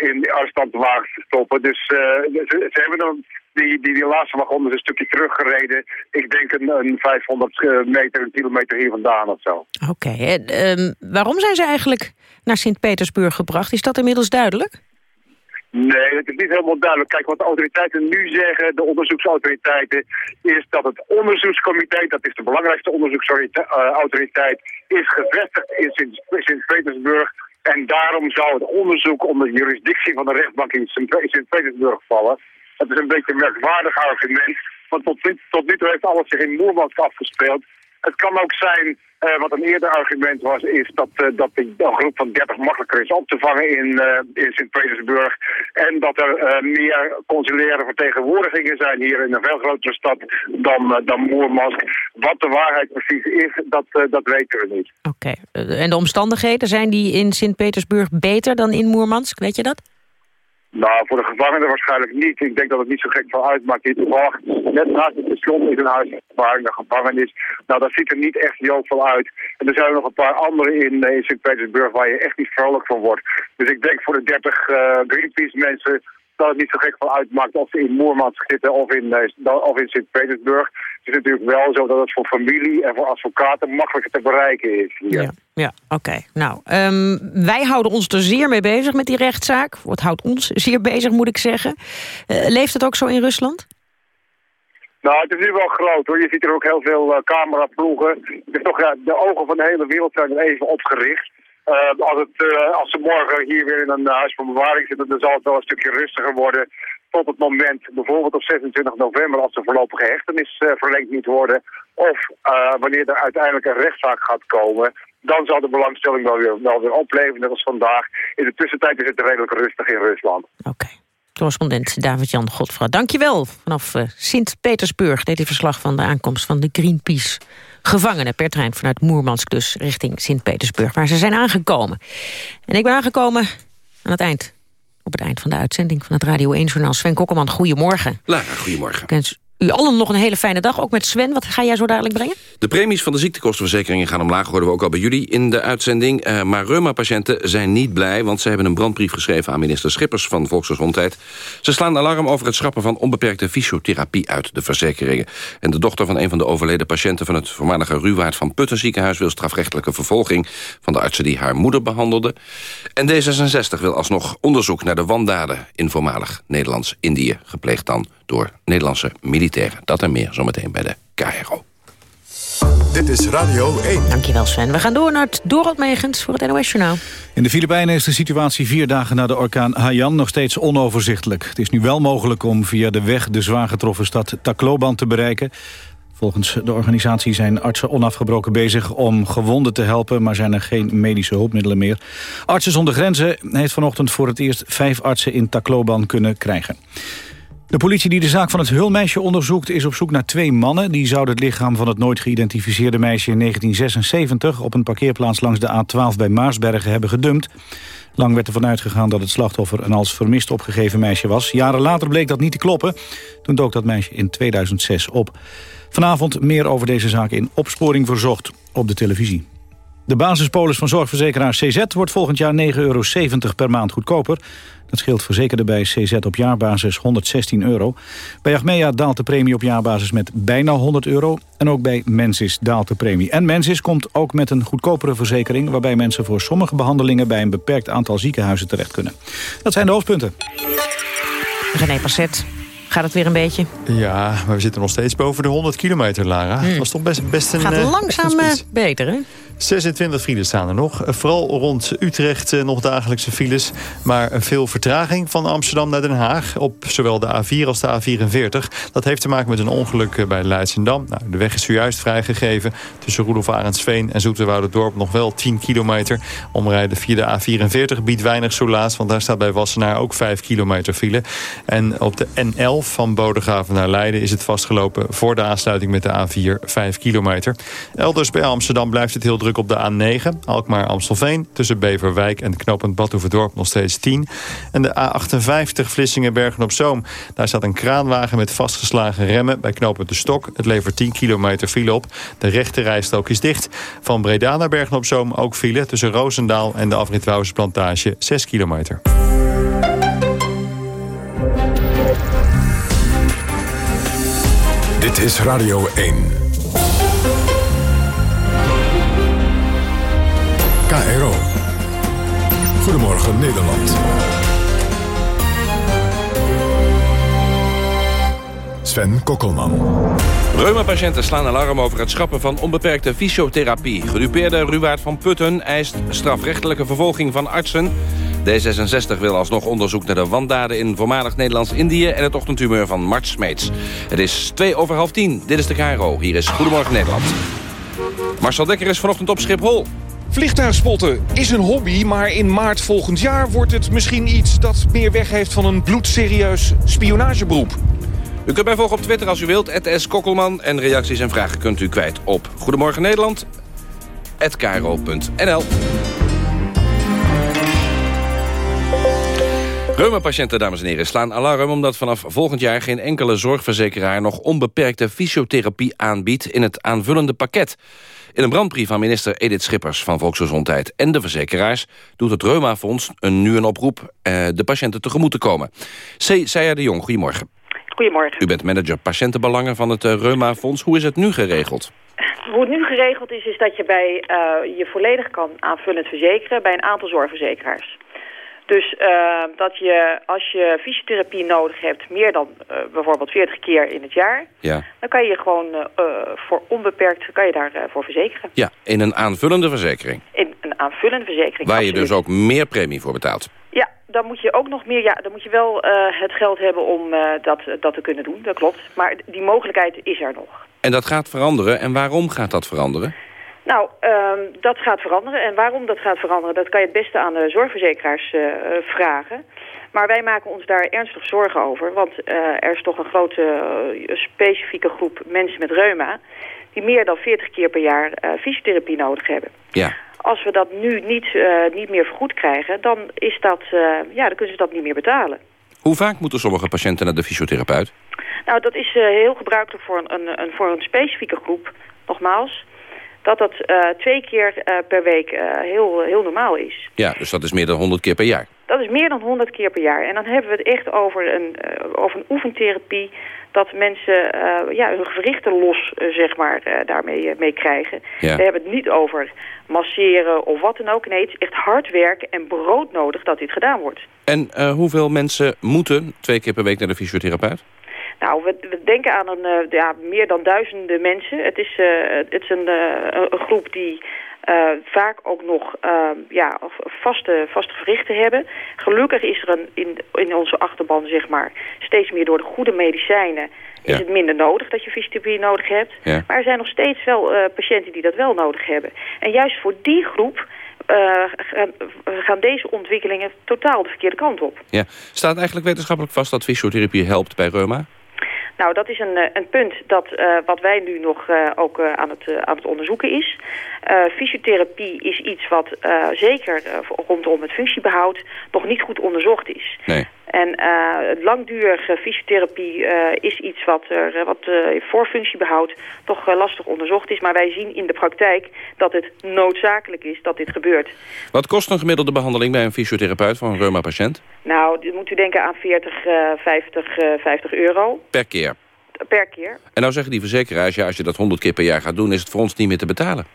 in de arrestantenwagens te stoppen. Dus ze, ze, hebben dan die, die, die laatste wagon een stukje teruggereden. Ik denk een, een 500 meter, een kilometer hier vandaan of zo. Oké, okay. Ehm, waarom zijn ze eigenlijk naar Sint-Petersburg gebracht? Is dat inmiddels duidelijk? Nee, het is niet helemaal duidelijk. Kijk, wat de autoriteiten nu zeggen, de onderzoeksautoriteiten, is dat het onderzoekscomité, dat is de belangrijkste onderzoeksautoriteit, is gevestigd in Sint-Petersburg. En daarom zou het onderzoek onder de jurisdictie van de rechtbank in Sint-Petersburg vallen. Dat is een beetje een merkwaardig argument, want tot, tot nu toe heeft alles zich in Moermansk afgespeeld. Het kan ook zijn, uh, wat een eerder argument was, is dat, uh, dat die een groep van 30 makkelijker is op te vangen in, uh, in Sint-Petersburg. En dat er meer consulaire vertegenwoordigingen zijn hier in een veel grotere stad dan, dan Moermansk. Wat de waarheid precies is, dat, dat weten we niet. Oké, en de omstandigheden, zijn die in Sint-Petersburg beter dan in Moermansk? Weet je dat? Nou, voor de gevangenen waarschijnlijk niet. Ik denk dat het niet zo gek van uitmaakt. Hier toevallig, net naast het station is een huis waar de gevangenis. Nou, dat ziet er niet echt heel veel uit. En er zijn nog een paar andere in, in Sint-Petersburg waar je echt niet vrolijk van wordt. Dus ik denk voor de 30 uh, Greenpeace-mensen dat het niet zo gek van uitmaakt of ze in Moermansk zitten of in, of in Sint-Petersburg. Het is natuurlijk wel zo dat het voor familie en voor advocaten makkelijker te bereiken is hier. Ja, ja oké. Nou, um, wij houden ons er zeer mee bezig met die rechtszaak. Het houdt ons zeer bezig, moet ik zeggen. Uh, leeft het ook zo in Rusland? Nou, het is nu wel groot hoor. Je ziet er ook heel veel uh, cameraploegen. Het is toch, ja, de ogen van de hele wereld zijn er even opgericht. Uh, als, het, uh, als ze morgen hier weer in een huis van bewaring zitten, dan zal het wel een stukje rustiger worden. Tot het moment, bijvoorbeeld op 26 november, als de voorlopige hechtenis uh, verlengd niet worden. Of wanneer er uiteindelijk een rechtszaak gaat komen. Dan zal de belangstelling wel weer, wel weer opleven, net als vandaag. In de tussentijd is het redelijk rustig in Rusland. Oké. Correspondent David-Jan Godfra. Dankjewel. Vanaf Sint-Petersburg deed hij verslag van de aankomst van de Greenpeace gevangenen per trein vanuit Moermansk dus richting Sint-Petersburg, waar ze zijn aangekomen. En ik ben aangekomen aan het eind, op het eind van de uitzending van het Radio 1-journaal. Sven Kokkelman, goedemorgen. Lara, goedemorgen u allen nog een hele fijne dag, ook met Sven. Wat ga jij zo dadelijk brengen? De premies van de ziektekostenverzekeringen gaan omlaag... hoorden we ook al bij jullie in de uitzending. Uh, maar reuma-patiënten zijn niet blij... want ze hebben een brandbrief geschreven aan minister Schippers van Volksgezondheid. Ze slaan alarm over het schrappen van onbeperkte fysiotherapie uit de verzekeringen. En de dochter van een van de overleden patiënten... van het voormalige Ruwaard van Putten ziekenhuis... wil strafrechtelijke vervolging van de artsen die haar moeder behandelden. En D66 wil alsnog onderzoek naar de wandaden... in voormalig Nederlands-Indië, gepleegd dan door Nederlandse militairen. Dat en meer zometeen bij de KRO. Dit is Radio 1. Dankjewel Sven. We gaan door naar het Dorot Megens voor het NOS-journaal. In de Filipijnen is de situatie vier dagen na de orkaan Haiyan nog steeds onoverzichtelijk. Het is nu wel mogelijk om via de weg de zwaar getroffen stad Tacloban te bereiken. Volgens de organisatie zijn artsen onafgebroken bezig om gewonden te helpen... maar zijn er geen medische hulpmiddelen meer. Artsen zonder Grenzen heeft vanochtend voor het eerst vijf artsen in Tacloban kunnen krijgen. De politie die de zaak van het hulmeisje onderzoekt is op zoek naar twee mannen. Die zouden het lichaam van het nooit geïdentificeerde meisje in 1976... op een parkeerplaats langs de A12 bij Maarsbergen hebben gedumpt. Lang werd ervan uitgegaan dat het slachtoffer een als vermist opgegeven meisje was. Jaren later bleek dat niet te kloppen. Toen dook dat meisje in 2006 op. Vanavond meer over deze zaak in Opsporing Verzocht op de televisie. De basispolis van zorgverzekeraar CZ wordt volgend jaar 9,70 euro per maand goedkoper. Dat scheelt verzekerden bij CZ op jaarbasis 116 euro. Bij Achmea daalt de premie op jaarbasis met bijna 100 euro. En ook bij Mensis daalt de premie. En Mensis komt ook met een goedkopere verzekering... waarbij mensen voor sommige behandelingen... bij een beperkt aantal ziekenhuizen terecht kunnen. Dat zijn de hoofdpunten. René Passet, Gaat het weer een beetje? Ja, maar we zitten nog steeds boven de 100 kilometer, Lara. Het was toch best, best een... Gaat eh, langzaam een eh, beter, hè? 26 files staan er nog. Vooral rond Utrecht eh, nog dagelijkse files. Maar veel vertraging van Amsterdam naar Den Haag. Op zowel de A4 als de A44. Dat heeft te maken met een ongeluk bij Leidsendam. Nou, de weg is zojuist vrijgegeven. Tussen Roelof Arendsveen en Zoeterwoude-dorp nog wel 10 kilometer. Omrijden via de A44 biedt weinig soelaas. Want daar staat bij Wassenaar ook 5 kilometer file. En op de N11 van Bodegraven naar Leiden is het vastgelopen... voor de aansluiting met de A4 5 kilometer. Elders bij Amsterdam blijft het heel druk op de A9. Alkmaar-Amstelveen tussen Beverwijk en knooppunt Badhoevedorp nog steeds 10. En de A58 Vlissingen-Bergen-op-Zoom. Daar staat een kraanwagen met vastgeslagen remmen bij knooppunt De Stok. Het levert 10 kilometer file op. De rechte rijstrook is dicht. Van Breda naar Bergen-op-Zoom ook file tussen Roosendaal en de afrit Wouwsplantage 6 kilometer. Dit is Radio 1. KRO. Goedemorgen Nederland. Sven Kokkelman. Reuma-patiënten slaan alarm over het schrappen van onbeperkte fysiotherapie. Gedupeerde Ruwaard van Putten eist strafrechtelijke vervolging van artsen. D66 wil alsnog onderzoek naar de wandaden in voormalig Nederlands-Indië... en het ochtendhumeur van Mart Smeets. Het is twee over half tien. Dit is de KRO. Hier is Goedemorgen Nederland. Marcel Dekker is vanochtend op Schiphol. Vliegtuigspotten is een hobby, maar in maart volgend jaar wordt het misschien iets dat meer weg heeft van een bloedserieus spionageberoep. U kunt mij volgen op Twitter als u wilt, @s Kokkelman. En reacties en vragen kunt u kwijt op Goedemorgen Nederland, Reuma-patiënten, dames en heren, slaan alarm... omdat vanaf volgend jaar geen enkele zorgverzekeraar... nog onbeperkte fysiotherapie aanbiedt in het aanvullende pakket. In een brandbrief aan minister Edith Schippers van Volksgezondheid... en de verzekeraars doet het Reuma-fonds een, nu een oproep... Eh, de patiënten tegemoet te komen. C. Seijer de Jong, goedemorgen. Goedemorgen. U bent manager patiëntenbelangen van het eh, Reuma-fonds. Hoe is het nu geregeld? Hoe het nu geregeld is, is dat je bij eh, je volledig kan aanvullend verzekeren bij een aantal zorgverzekeraars. Dus eh, dat je, als je fysiotherapie nodig hebt, meer dan eh, bijvoorbeeld 40 keer in het jaar, Ja. dan kan je gewoon eh, eh, voor onbeperkt kan je daarvoor voor verzekeren. ja, in een aanvullende verzekering. In een aanvullende verzekering. Waar je dus ook meer premie voor betaalt. Ja, dan moet je ook nog meer, ja, dan moet je wel het geld hebben om dat, dat te kunnen doen, dat klopt. Maar die mogelijkheid is er nog. En dat gaat veranderen. En waarom gaat dat veranderen? Nou, ehm, dat gaat veranderen. En waarom dat gaat veranderen, dat kan je het beste aan de zorgverzekeraars eh, eh, vragen. Maar wij maken ons daar ernstig zorgen over. Want eh, er is toch een grote specifieke groep mensen met reuma... die meer dan 40 keer per jaar fysiotherapie nodig hebben. Ja. Als we dat nu niet, niet meer vergoed krijgen, dan, is dat, ja, dan kunnen ze dat niet meer betalen. Hoe vaak moeten sommige patiënten naar de fysiotherapeut? Nou, dat is heel gebruikelijk voor een, een, een- voor een specifieke groep, nogmaals. Dat dat eh, twee keer eh, per week eh, heel, heel normaal is. Ja, dus dat is meer dan 100 keer per jaar. Dat is meer dan 100 keer per jaar. En dan hebben we het echt over een, over een oefentherapie... dat mensen ja, hun gewrichten los zeg maar, daarmee mee krijgen. Ja. We hebben het niet over masseren of wat dan ook. Nee, het is echt hard werken en brood nodig dat dit gedaan wordt. En hoeveel mensen moeten twee keer per week naar de fysiotherapeut? Nou, we, we denken aan een, uh, ja, meer dan duizenden mensen. Het is, uh, het is een, een groep die uh, vaak ook nog uh, ja, vaste, vaste verrichten hebben. Gelukkig is er een, in, in onze achterban zeg maar, steeds meer door de goede medicijnen... Ja. is het minder nodig dat je fysiotherapie nodig hebt. Ja. Maar er zijn nog steeds wel uh, patiënten die dat wel nodig hebben. En juist voor die groep gaan, gaan deze ontwikkelingen totaal de verkeerde kant op. Ja. Staat eigenlijk wetenschappelijk vast dat fysiotherapie helpt bij reuma? Nou, dat is een, een punt dat, uh, wat wij nu nog uh, ook aan, het, aan het onderzoeken is. fysiotherapie is iets wat zeker rondom het functiebehoud nog niet goed onderzocht is. Nee. En langdurige fysiotherapie is iets wat, er, wat voor functiebehoud toch lastig onderzocht is. Maar wij zien in de praktijk dat het noodzakelijk is dat dit gebeurt. Wat kost een gemiddelde behandeling bij een fysiotherapeut voor een reuma-patiënt? Nou, dan moet u denken aan 40, 50, 50 euro. Per keer? Per keer. En nou zeggen die verzekeraars, ja, als je dat 100 keer per jaar gaat doen... is het voor ons niet meer te betalen.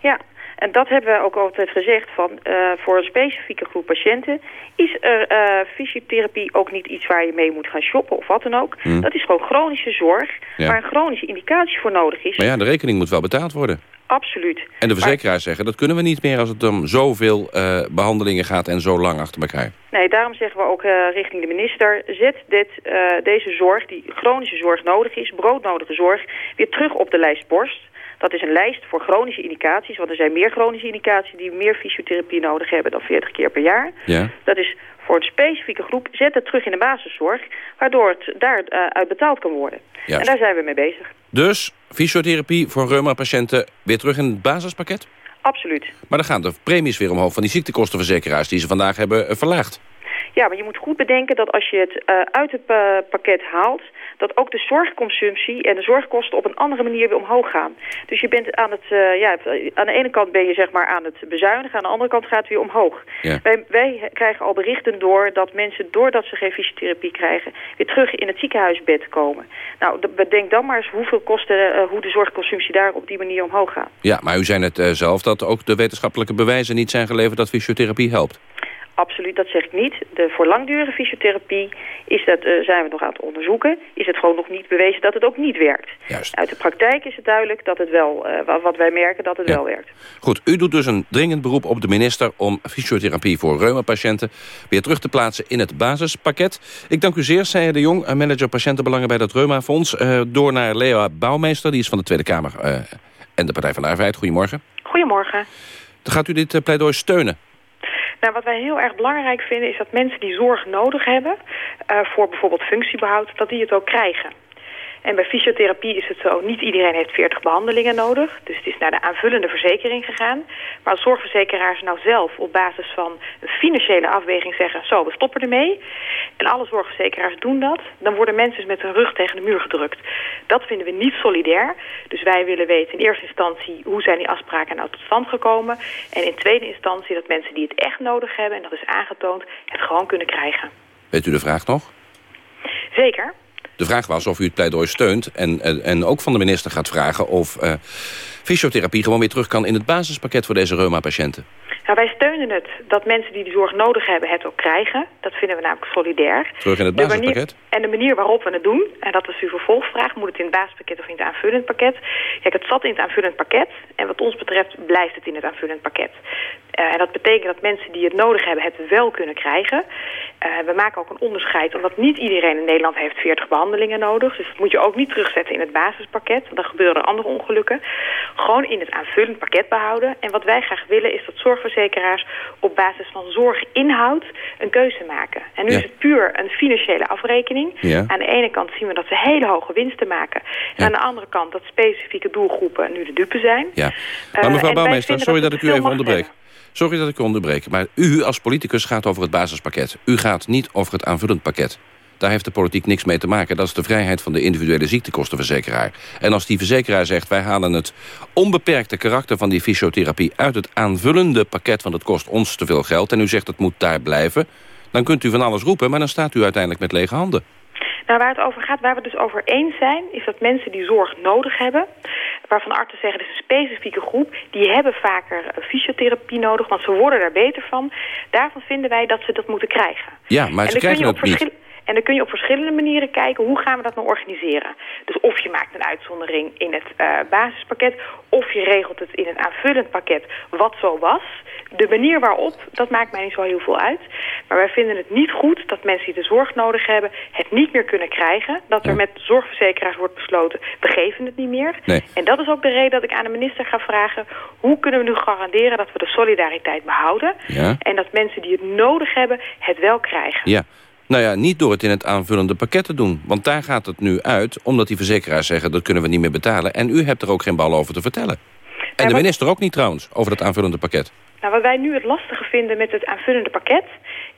Ja, en dat hebben we ook altijd gezegd. Van, uh, voor een specifieke groep patiënten is er uh, fysiotherapie ook niet iets waar je mee moet gaan shoppen of wat dan ook. Hmm. Dat is gewoon chronische zorg, Ja. waar een chronische indicatie voor nodig is. Maar ja, de rekening moet wel betaald worden. Absoluut. En de verzekeraars zeggen, dat kunnen we niet meer... als het om zoveel uh, behandelingen gaat en zo lang achter elkaar. Nee, daarom zeggen we ook uh, richting de minister... zet dit, uh, deze zorg, die chronische zorg nodig is, broodnodige zorg... weer terug op de lijst borst. Dat is een lijst voor chronische indicaties, want er zijn meer chronische indicaties... die meer fysiotherapie nodig hebben dan 40 keer per jaar. Ja. Dat is voor een specifieke groep, zet het terug in de basiszorg... waardoor het daaruit betaald kan worden. Juist. En daar zijn we mee bezig. Dus fysiotherapie voor reuma-patiënten weer terug in het basispakket? Absoluut. Maar dan gaan de premies weer omhoog van die ziektekostenverzekeraars... die ze vandaag hebben uh, verlaagd. Ja, maar je moet goed bedenken dat als je het uh, uit het uh, pakket haalt... dat ook de zorgconsumptie en de zorgkosten op een andere manier weer omhoog gaan. Dus je bent aan het... Uh, ja, aan de ene kant ben je zeg maar aan het bezuinigen... aan de andere kant gaat het weer omhoog. Ja. Wij, wij krijgen al berichten door dat mensen... doordat ze geen fysiotherapie krijgen... weer terug in het ziekenhuisbed komen. Nou, bedenk dan maar eens hoeveel kosten... hoe de zorgconsumptie daar op die manier omhoog gaat. Ja, maar u zei net zelf dat ook de wetenschappelijke bewijzen niet zijn geleverd... dat fysiotherapie helpt. Absoluut, dat zeg ik niet. De, voor langdurige fysiotherapie is dat, uh, zijn we nog aan het onderzoeken. Is het gewoon nog niet bewezen dat het ook niet werkt. Juist. Uit de praktijk is het duidelijk dat het wel, uh, wat wij merken, dat het ja. wel werkt. Goed, u doet dus een dringend beroep op de minister... om fysiotherapie voor reumapatiënten weer terug te plaatsen in het basispakket. Ik dank u zeer, zei de Jong, manager patiëntenbelangen bij dat Reumafonds. Uh, door naar Lea Bouwmeester, die is van de Tweede Kamer en de Partij van de Arbeid. Goedemorgen. Goedemorgen. Dan gaat u dit pleidooi steunen? Nou, wat wij heel erg belangrijk vinden is dat mensen die zorg nodig hebben... Uh, voor bijvoorbeeld functiebehoud, dat die het ook krijgen. En bij fysiotherapie is het zo, niet iedereen heeft 40 behandelingen nodig. Dus het is naar de aanvullende verzekering gegaan. Maar als zorgverzekeraars nou zelf op basis van een financiële afweging zeggen... zo, we stoppen ermee. En alle zorgverzekeraars doen dat. Dan worden mensen met hun rug tegen de muur gedrukt. Dat vinden we niet solidair. Dus wij willen weten in eerste instantie hoe zijn die afspraken nou tot stand gekomen. En in tweede instantie dat mensen die het echt nodig hebben... en dat is aangetoond, het gewoon kunnen krijgen. Weet u de vraag nog? Zeker. De vraag was of u het pleidooi steunt en, en, en ook van de minister gaat vragen... of uh, fysiotherapie gewoon weer terug kan in het basispakket voor deze reuma-patiënten. Nou, wij steunen het dat mensen die de zorg nodig hebben het ook krijgen. Dat vinden we namelijk solidair. Terug in het basispakket? Manier, en de manier waarop we het doen, en dat is uw vervolgvraag... moet het in het basispakket of in het aanvullend pakket? Kijk, het zat in het aanvullend pakket. En wat ons betreft blijft het in het aanvullend pakket. Uh, en dat betekent dat mensen die het nodig hebben het wel kunnen krijgen. Uh, we maken ook een onderscheid, omdat niet iedereen in Nederland heeft 40 behandelingen nodig. Dus dat moet je ook niet terugzetten in het basispakket. Want dan gebeuren er andere ongelukken. Gewoon in het aanvullend pakket behouden. En wat wij graag willen is dat zorgverzekeraars op basis van zorginhoud een keuze maken. En nu Ja. is het puur een financiële afrekening. Ja. Aan de ene kant zien we dat ze hele hoge winsten maken. En aan de andere kant dat specifieke doelgroepen nu de dupe zijn. Ja. Eh, Maar mevrouw Bouwmeester, sorry dat dat ik u even onderbreek. Sorry dat ik u onderbreek, maar u als politicus gaat over het basispakket. U gaat niet over het aanvullend pakket. Daar heeft de politiek niks mee te maken. Dat is de vrijheid van de individuele ziektekostenverzekeraar. En als die verzekeraar zegt... wij halen het onbeperkte karakter van die fysiotherapie... uit het aanvullende pakket, want het kost ons te veel geld... en u zegt het moet daar blijven... dan kunt u van alles roepen, maar dan staat u uiteindelijk met lege handen. Nou, waar het over gaat, waar we dus over eens zijn... is dat mensen die zorg nodig hebben... waarvan artsen zeggen, het is een specifieke groep... die hebben vaker eh, fysiotherapie nodig, want ze worden daar beter van. Daarvan vinden wij dat ze dat moeten krijgen. Ja, maar En ze krijgen het niet. En dan kun je op verschillende manieren kijken hoe gaan we dat nou organiseren. Dus of je maakt een uitzondering in het uh, basispakket... of je regelt het in een aanvullend pakket wat zo was de manier waarop, dat maakt mij niet zo heel veel uit. Maar wij vinden het niet goed dat mensen die de zorg nodig hebben... het niet meer kunnen krijgen. Dat er met zorgverzekeraars wordt besloten, we geven het niet meer. En dat is ook de reden dat ik aan de minister ga vragen... hoe kunnen we nu garanderen dat we de solidariteit behouden... en dat mensen die het nodig hebben, het wel krijgen. Ja. Nou ja, niet door het in het aanvullende pakket te doen. Want daar gaat het nu uit, omdat die verzekeraars zeggen... dat kunnen we niet meer betalen. En u hebt er ook geen bal over te vertellen. En de minister ook niet trouwens, over het aanvullende pakket. Nou, wat wij nu het lastige vinden met het aanvullende pakket...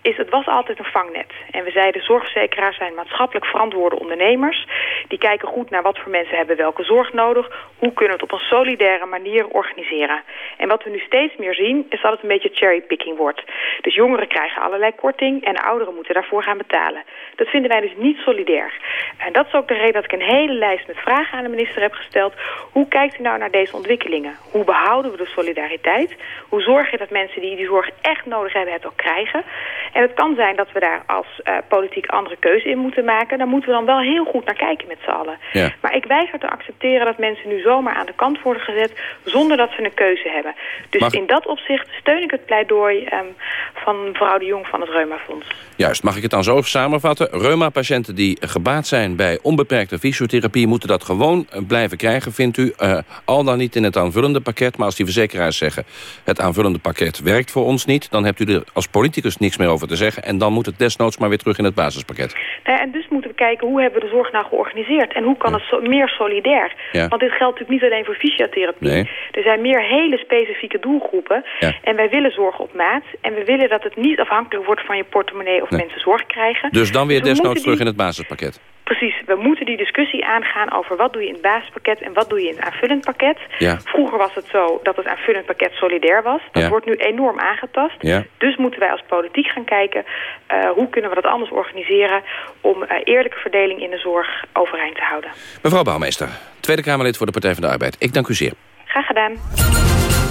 is het was altijd een vangnet. En we zeiden zorgverzekeraars zijn maatschappelijk verantwoorde ondernemers. Die kijken goed naar wat voor mensen hebben welke zorg nodig. Hoe kunnen we het op een solidaire manier organiseren. En wat we nu steeds meer zien is dat het een beetje cherrypicking wordt. Dus jongeren krijgen allerlei korting en ouderen moeten daarvoor gaan betalen. Dat vinden wij dus niet solidair. En dat is ook de reden dat ik een hele lijst met vragen aan de minister heb gesteld. Hoe kijkt u nou naar deze ontwikkelingen? Hoe behouden we de solidariteit? Hoe zorgen dat mensen die die zorg echt nodig hebben het ook krijgen. En het kan zijn dat we daar als uh, politiek andere keuze in moeten maken. Daar moeten we dan wel heel goed naar kijken met z'n allen. Ja. Maar ik weiger te accepteren dat mensen nu zomaar aan de kant worden gezet... zonder dat ze een keuze hebben. Dus in dat opzicht steun ik het pleidooi um, van mevrouw de Jong van het Reumafonds. Juist, mag ik het dan zo samenvatten? Reuma-patiënten die gebaat zijn bij onbeperkte fysiotherapie... moeten dat gewoon eh, blijven krijgen, vindt u? Uh, al dan niet in het aanvullende pakket, maar als die verzekeraars zeggen... het aanvullende pakket werkt voor ons niet... dan hebt u er als politicus niks meer over te zeggen... en dan moet het desnoods maar weer terug in het basispakket. Nou ja, en dus moeten we kijken hoe hebben we de zorg nou georganiseerd... en hoe kan het meer solidair? Ja. Want dit geldt natuurlijk niet alleen voor fysiotherapie. Nee. Er zijn meer hele specifieke doelgroepen... en wij willen zorg op maat... en we willen dat het niet afhankelijk wordt van je portemonnee... of mensen zorg krijgen. Dus dan weer dus desnoods terug in het basispakket? Precies, we moeten die discussie aangaan over wat doe je in het basispakket en wat doe je in het aanvullend pakket. Ja. Vroeger was het zo dat het aanvullend pakket solidair was. Dat wordt nu enorm aangetast. Ja. Dus moeten wij als politiek gaan kijken uh, hoe kunnen we dat anders organiseren om uh, eerlijke verdeling in de zorg overeind te houden. Mevrouw Bouwmeester, Tweede Kamerlid voor de Partij van de Arbeid. Ik dank u zeer. Graag gedaan.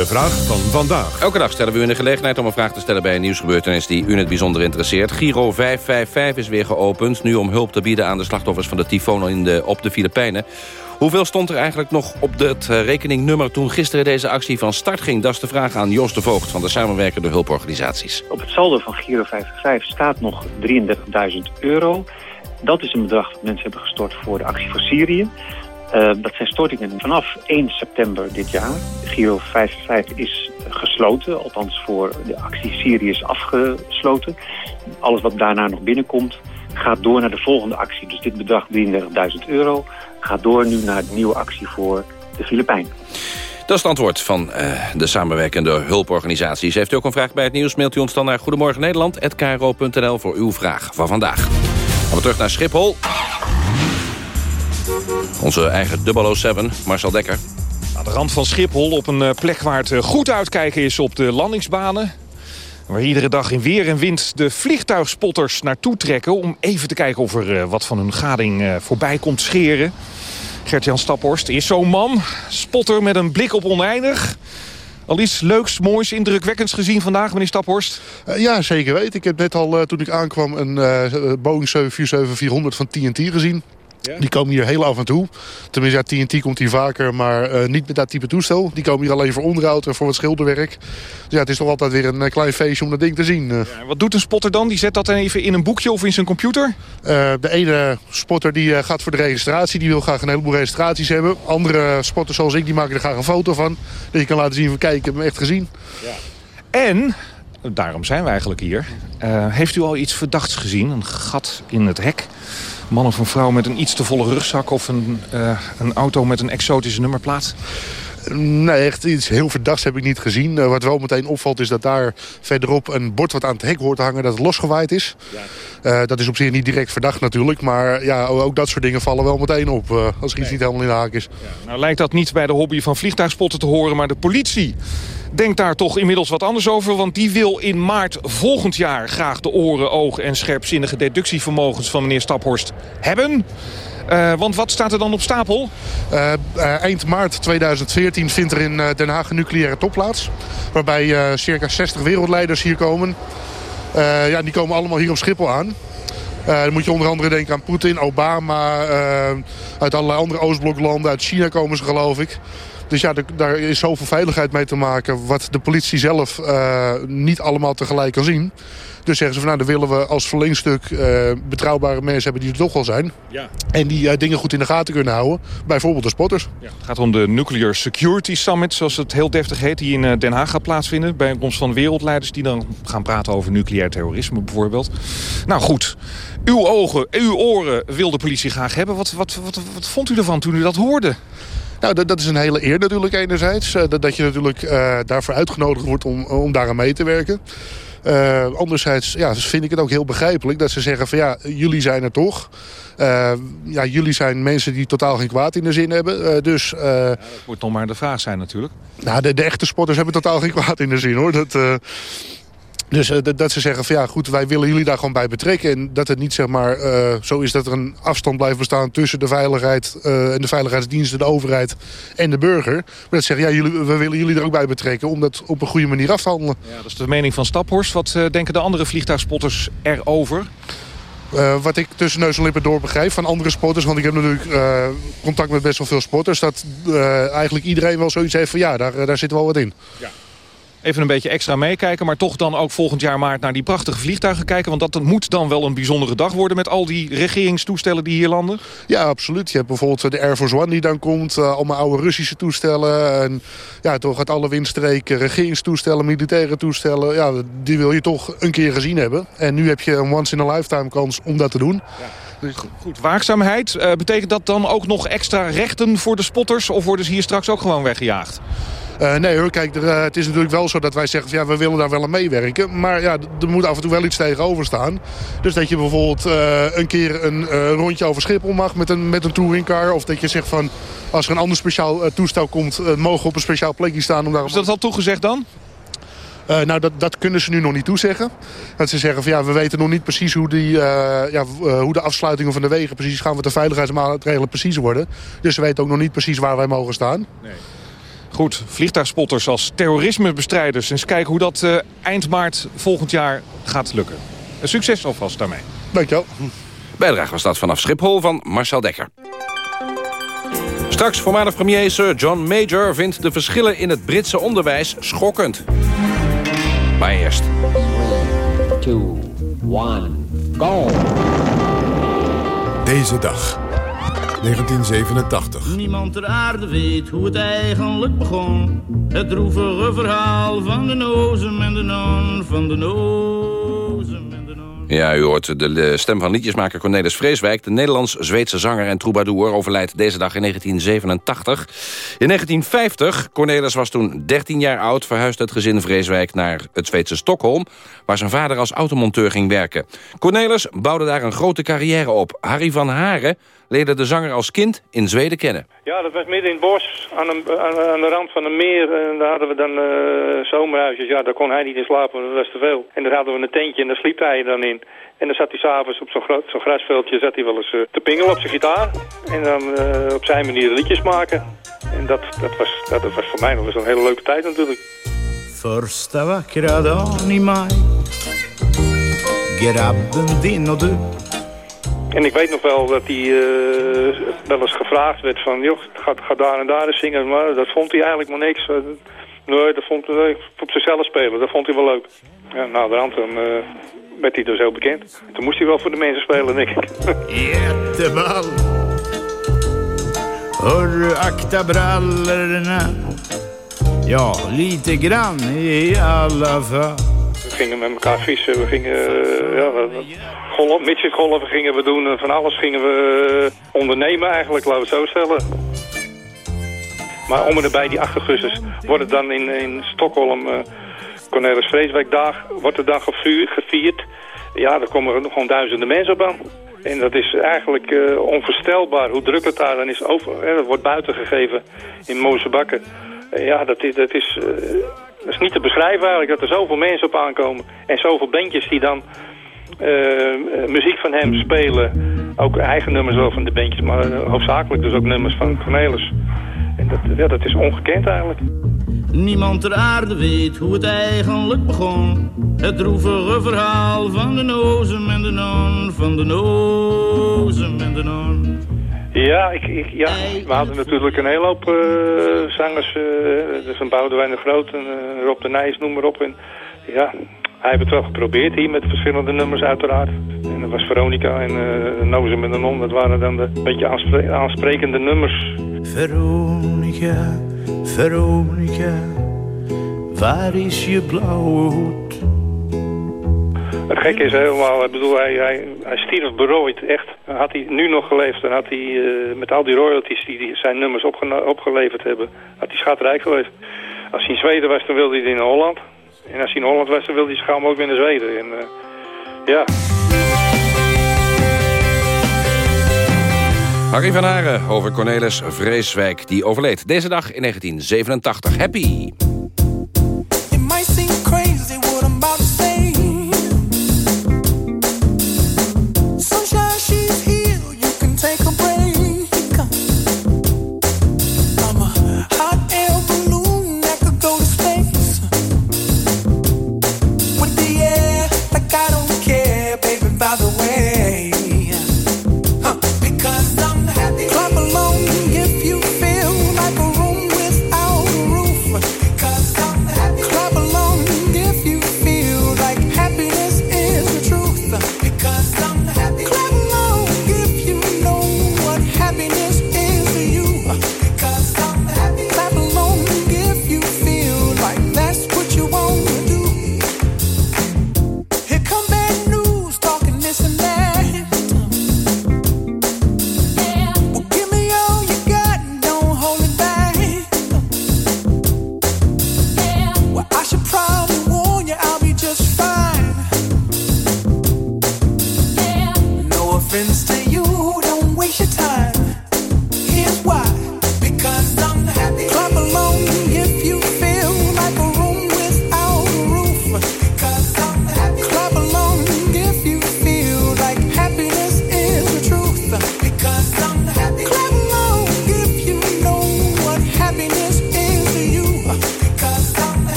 De vraag van vandaag. Elke dag stellen we u de gelegenheid om een vraag te stellen bij een nieuwsgebeurtenis die u in het bijzonder interesseert. Giro 555 is weer geopend, nu om hulp te bieden aan de slachtoffers van de tyfoon in de, op de Filipijnen. Hoeveel stond er eigenlijk nog op het eh, rekeningnummer toen gisteren deze actie van start ging? Dat is de vraag aan Jos de Voogd van de samenwerkende hulporganisaties. Op het saldo van Giro 555 staat nog 33.000 euro. Dat is een bedrag dat mensen hebben gestort voor de actie voor Syrië. Uh, dat zijn stortingen vanaf 1 september dit jaar. Giro 55 is gesloten, althans voor de actie Syrië is afgesloten. Alles wat daarna nog binnenkomt gaat door naar de volgende actie. Dus dit bedrag 33.000 euro gaat door nu naar de nieuwe actie voor de Filipijnen. Dat is het antwoord van uh, de samenwerkende hulporganisaties. Heeft u ook een vraag bij het nieuws, mailt u ons dan naar Goedemorgen Nederland@kro.nl voor uw vraag van vandaag. Gaan we terug naar Schiphol. Onze eigen 007, Marcel Dekker. Aan de rand van Schiphol, op een eh, plek waar het eh, goed uitkijken is op de landingsbanen. Waar iedere dag in weer en wind de vliegtuigspotters naartoe trekken... om even te kijken of er eh, wat van hun gading voorbij komt scheren. Gert-Jan Staphorst is zo'n man. Spotter met een blik op oneindig. Al iets leuks, moois, indrukwekkends gezien vandaag, meneer Staphorst? Uh, ja, zeker weten. Ik heb net al, uh, toen ik aankwam, een uh, Boeing 747-400 van TNT gezien. Die komen hier heel af en toe. Tenminste, ja, TNT komt hier vaker, maar uh, niet met dat type toestel. Die komen hier alleen voor onderhoud en voor wat schilderwerk. Dus ja, het is toch altijd weer een klein feestje om dat ding te zien. Ja, wat doet een spotter dan? Die zet dat dan even in een boekje of in zijn computer? Uh, de ene spotter die, gaat voor de registratie. Die wil graag een heleboel registraties hebben. Andere spotters zoals ik, die maken er graag een foto van. Dat je kan laten zien van kijk, ik heb hem echt gezien. Ja. En daarom zijn we eigenlijk hier. Uh, heeft u al iets verdachts gezien? Een gat in het hek? Man of een vrouw met een iets te volle rugzak... of een, uh, een auto met een exotische nummerplaat? Nee, echt iets heel verdachts heb ik niet gezien. Uh, wat wel meteen opvalt is dat daar verderop een bord wat aan het hek hoort te hangen... dat het losgewaaid is. Ja. Uh, dat is op zich niet direct verdacht natuurlijk. Maar ja, ook dat soort dingen vallen wel meteen op uh, als er iets niet helemaal in de haak is. Ja. Nou lijkt dat niet bij de hobby van vliegtuigspotten te horen... maar de politie denkt daar toch inmiddels wat anders over. Want die wil in maart volgend jaar graag de oren, ogen en scherpzinnige deductievermogens van meneer Staphorst hebben. Uh, want wat staat er dan op stapel? Uh, uh, eind maart 2014 vindt er in Den Haag een nucleaire top plaats. Waarbij circa 60 wereldleiders hier komen. ja, die komen allemaal hier op Schiphol aan. Dan moet je onder andere denken aan Poetin, Obama, uit allerlei andere Oostbloklanden. Uit China komen ze geloof ik. Dus ja, daar is zoveel veiligheid mee te maken... wat de politie zelf uh, niet allemaal tegelijk kan zien. Dus zeggen ze van nou, dan willen we als verlengstuk uh, betrouwbare mensen hebben die er toch wel zijn. Ja. En die uh, dingen goed in de gaten kunnen houden. Bijvoorbeeld de spotters. Ja. Het gaat om de Nuclear Security Summit, zoals het heel deftig heet. Die in Den Haag gaat plaatsvinden. Bij een komst van wereldleiders die dan gaan praten over nucleair terrorisme bijvoorbeeld. Nou goed, uw ogen, uw oren wil de politie graag hebben. Wat, wat, wat, wat vond u ervan toen u dat hoorde? Nou, dat, dat, is een hele eer natuurlijk enerzijds. Uh, dat, dat je natuurlijk uh, daarvoor uitgenodigd wordt om, om daaraan mee te werken. Uh, anderzijds ja, vind ik het ook heel begrijpelijk dat ze zeggen van ja, jullie zijn er toch. Uh, ja, jullie zijn mensen die totaal geen kwaad in de zin hebben. Uh, dus, ja, dat moet nog maar de vraag zijn natuurlijk. Nou, de, de, echte sporters hebben totaal geen kwaad in de zin hoor. Dat, dus uh, dat ze zeggen van ja goed, wij willen jullie daar gewoon bij betrekken. En dat het niet zeg maar uh, zo is dat er een afstand blijft bestaan tussen de veiligheid uh, en de veiligheidsdiensten, de overheid en de burger. Maar dat zeggen ja, jullie, we willen jullie er ook bij betrekken om dat op een goede manier af te handelen. Ja, dat is de mening van Staphorst. Wat denken de andere vliegtuigspotters erover? Uh, wat ik tussen neus en lippen door begrijp van andere sporters... want ik heb natuurlijk uh, contact met best wel veel sporters... dat uh, eigenlijk iedereen wel zoiets heeft van ja, daar, daar zit wel wat in. Ja even een beetje extra meekijken... maar toch dan ook volgend jaar maart naar die prachtige vliegtuigen kijken? Want dat moet dan wel een bijzondere dag worden... met al die regeringstoestellen die hier landen? Ja, absoluut. Je hebt bijvoorbeeld de Air Force One die dan komt. Uh, allemaal oude Russische toestellen. En ja, toch uit alle windstreken regeringstoestellen, militaire toestellen. Ja, die wil je toch een keer gezien hebben. En nu heb je een once-in-a-lifetime kans om dat te doen. Ja. Dus... Goed, waakzaamheid. Uh, betekent dat dan ook nog extra rechten voor de spotters? Of worden ze hier straks ook gewoon weggejaagd? Uh, nee hoor, kijk, er, uh, het is natuurlijk wel zo dat wij zeggen... Van, ja, we willen daar wel aan meewerken. Maar ja, er moet af en toe wel iets tegenover staan. Dus dat je bijvoorbeeld uh, een keer een rondje over Schiphol mag met een, met een touringcar. Of dat je zegt van, als er een ander speciaal toestel komt... mogen we op een speciaal plekje staan. Om daar... Is dat al toegezegd dan? Uh, nou, dat, dat kunnen ze nu nog niet toezeggen. Dat ze zeggen van ja, we weten nog niet precies hoe, die, uh, ja, uh, hoe de afsluitingen van de wegen precies gaan. Wat de veiligheidsmaatregelen precies worden. Dus ze weten ook nog niet precies waar wij mogen staan. Nee. Goed, vliegtuigspotters als terrorismebestrijders. Eens kijken hoe dat uh, eind maart volgend jaar gaat lukken. Succes alvast daarmee. Dankjewel. Bijdrage was dat vanaf Schiphol van Marcel Dekker. Straks voormalig premier Sir John Major vindt de verschillen in het Britse onderwijs schokkend. Maar eerst. 2, 1, go! Deze dag. 1987. Niemand ter aarde weet hoe het eigenlijk begon. Het droevige verhaal van de nozem en de non, van de nozem en de non. Ja, u hoort de stem van liedjesmaker Cornelis Vreeswijk. De Nederlands-Zweedse zanger en troubadour overlijdt deze dag in 1987. In 1950, Cornelis was toen 13 jaar oud... verhuisde het gezin Vreeswijk naar het Zweedse Stockholm... waar zijn vader als automonteur ging werken. Cornelis bouwde daar een grote carrière op. Harry van Haren leerde de zanger als kind in Zweden kennen. Ja, dat was midden in het bos, aan, een, aan, de rand van een meer. En daar hadden we dan uh, zomerhuisjes. Ja, daar kon hij niet in slapen, dat was te veel. En daar hadden we een tentje en daar sliep hij dan in. En dan zat hij s'avonds op zo'n zo grasveldje zat hij wel eens uh, te pingelen op zijn gitaar. En dan uh, op zijn manier liedjes maken. En dat, dat, was, dat, dat was voor mij nog eens een hele leuke tijd natuurlijk. Första vackra dagen i maj Grabben din och du en ik weet nog wel dat hij uh, wel eens gevraagd werd van... joh, ga, ga daar en daar eens zingen. Maar dat vond hij eigenlijk maar niks. Nee, dat vond hij op zichzelf spelen. Dat vond hij wel leuk. Ja, nou, de hand dan uh, werd hij dus heel bekend. Toen moest hij wel voor de mensen spelen, denk ik. (laughs) Jätteball. Hörru, akta brallorna. Ja, lite grann i alla fall. Gingen met elkaar vissen, we gingen... Uh, ja, golf, gingen we doen. Van alles gingen we ondernemen eigenlijk, laten we het zo stellen. Maar om en erbij die 8 augustus wordt het dan in, in Stockholm... Uh, Cornelis Vreeswijkdag wordt er dan gevierd. Ja, daar komen er gewoon duizenden mensen op aan. En dat is eigenlijk uh, onvoorstelbaar hoe druk het daar dan is. Over, hè, dat wordt buiten gegeven in mooie bakken. Uh, ja, dat is, dat, is, dat is niet te beschrijven eigenlijk, dat er zoveel mensen op aankomen. En zoveel bandjes die dan uh, muziek van hem spelen. Ook eigen nummers wel van de bandjes, maar uh, hoofdzakelijk dus ook nummers van Cornelis. En dat, ja, dat is ongekend eigenlijk. Niemand ter aarde weet hoe het eigenlijk begon. Het droevige verhaal van de nozem en de non, van de nozem en de non. Ja, ik, ik, ja, we hadden natuurlijk een hele hoop eh, zangers. Uh, dus een Boudewijn de Groot en uh, Rob de Nijs, noem maar op. En ja, hij heeft het wel geprobeerd hier met verschillende nummers uiteraard. En dat was Veronica en uh, Nozem en de Non. Dat waren dan de beetje aanspre aansprekende nummers. Veronica, Veronica, waar is je blauwe hoed? Het gekke is helemaal, ik bedoel, hij, hij, hij stierf berooid, echt. Had hij nu nog geleefd, dan had hij uh, met al die royalties die, die zijn nummers opgeleverd hebben, had hij schatrijk geweest. Als hij in Zweden was, dan wilde hij in Holland. En als hij in Holland was, dan wilde hij zich ook weer naar Zweden. En uh, ja... Harry van Haren over Cornelis Vreeswijk, die overleed deze dag in 1987. Happy!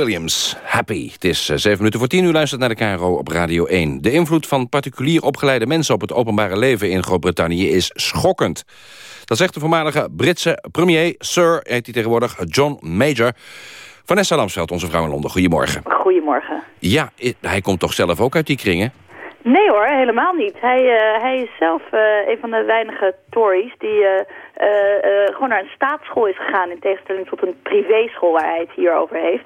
Williams, Happy. Het is 7 minuten voor 10 uur luistert naar de KRO op Radio 1. De invloed van particulier opgeleide mensen op het openbare leven in Groot-Brittannië is schokkend. Dat zegt de voormalige Britse premier, Sir, heet hij tegenwoordig, John Major. Vanessa Lamsveld, onze vrouw in Londen. Goedemorgen. Goedemorgen. Ja, hij komt toch zelf ook uit die kringen? Nee hoor, helemaal niet. Hij, uh, hij is zelf uh, een van de weinige Tories die uh, gewoon naar een staatsschool is gegaan... in tegenstelling tot een privéschool waar hij het hier over heeft.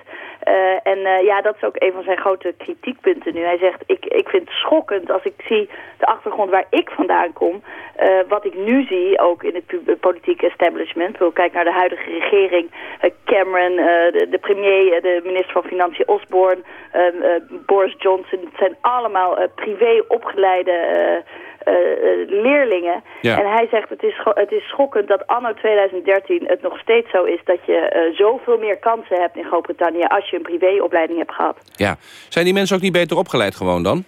Uh, en uh, ja, dat is ook een van zijn grote kritiekpunten nu. Hij zegt, ik, ik vind het schokkend als ik zie de achtergrond waar ik vandaan kom. Uh, wat ik nu zie, ook in het politieke establishment. Ik kijk naar de huidige regering. Cameron, de, de, premier, de minister van Financiën Osborne, Boris Johnson. Het zijn allemaal privé opgeleide... Uh, leerlingen. Ja. En hij zegt het is, het is schokkend dat anno 2013 het nog steeds zo is... dat je uh, zoveel meer kansen hebt in Groot-Brittannië... als je een privéopleiding hebt gehad. Ja. Zijn die mensen ook niet beter opgeleid gewoon dan?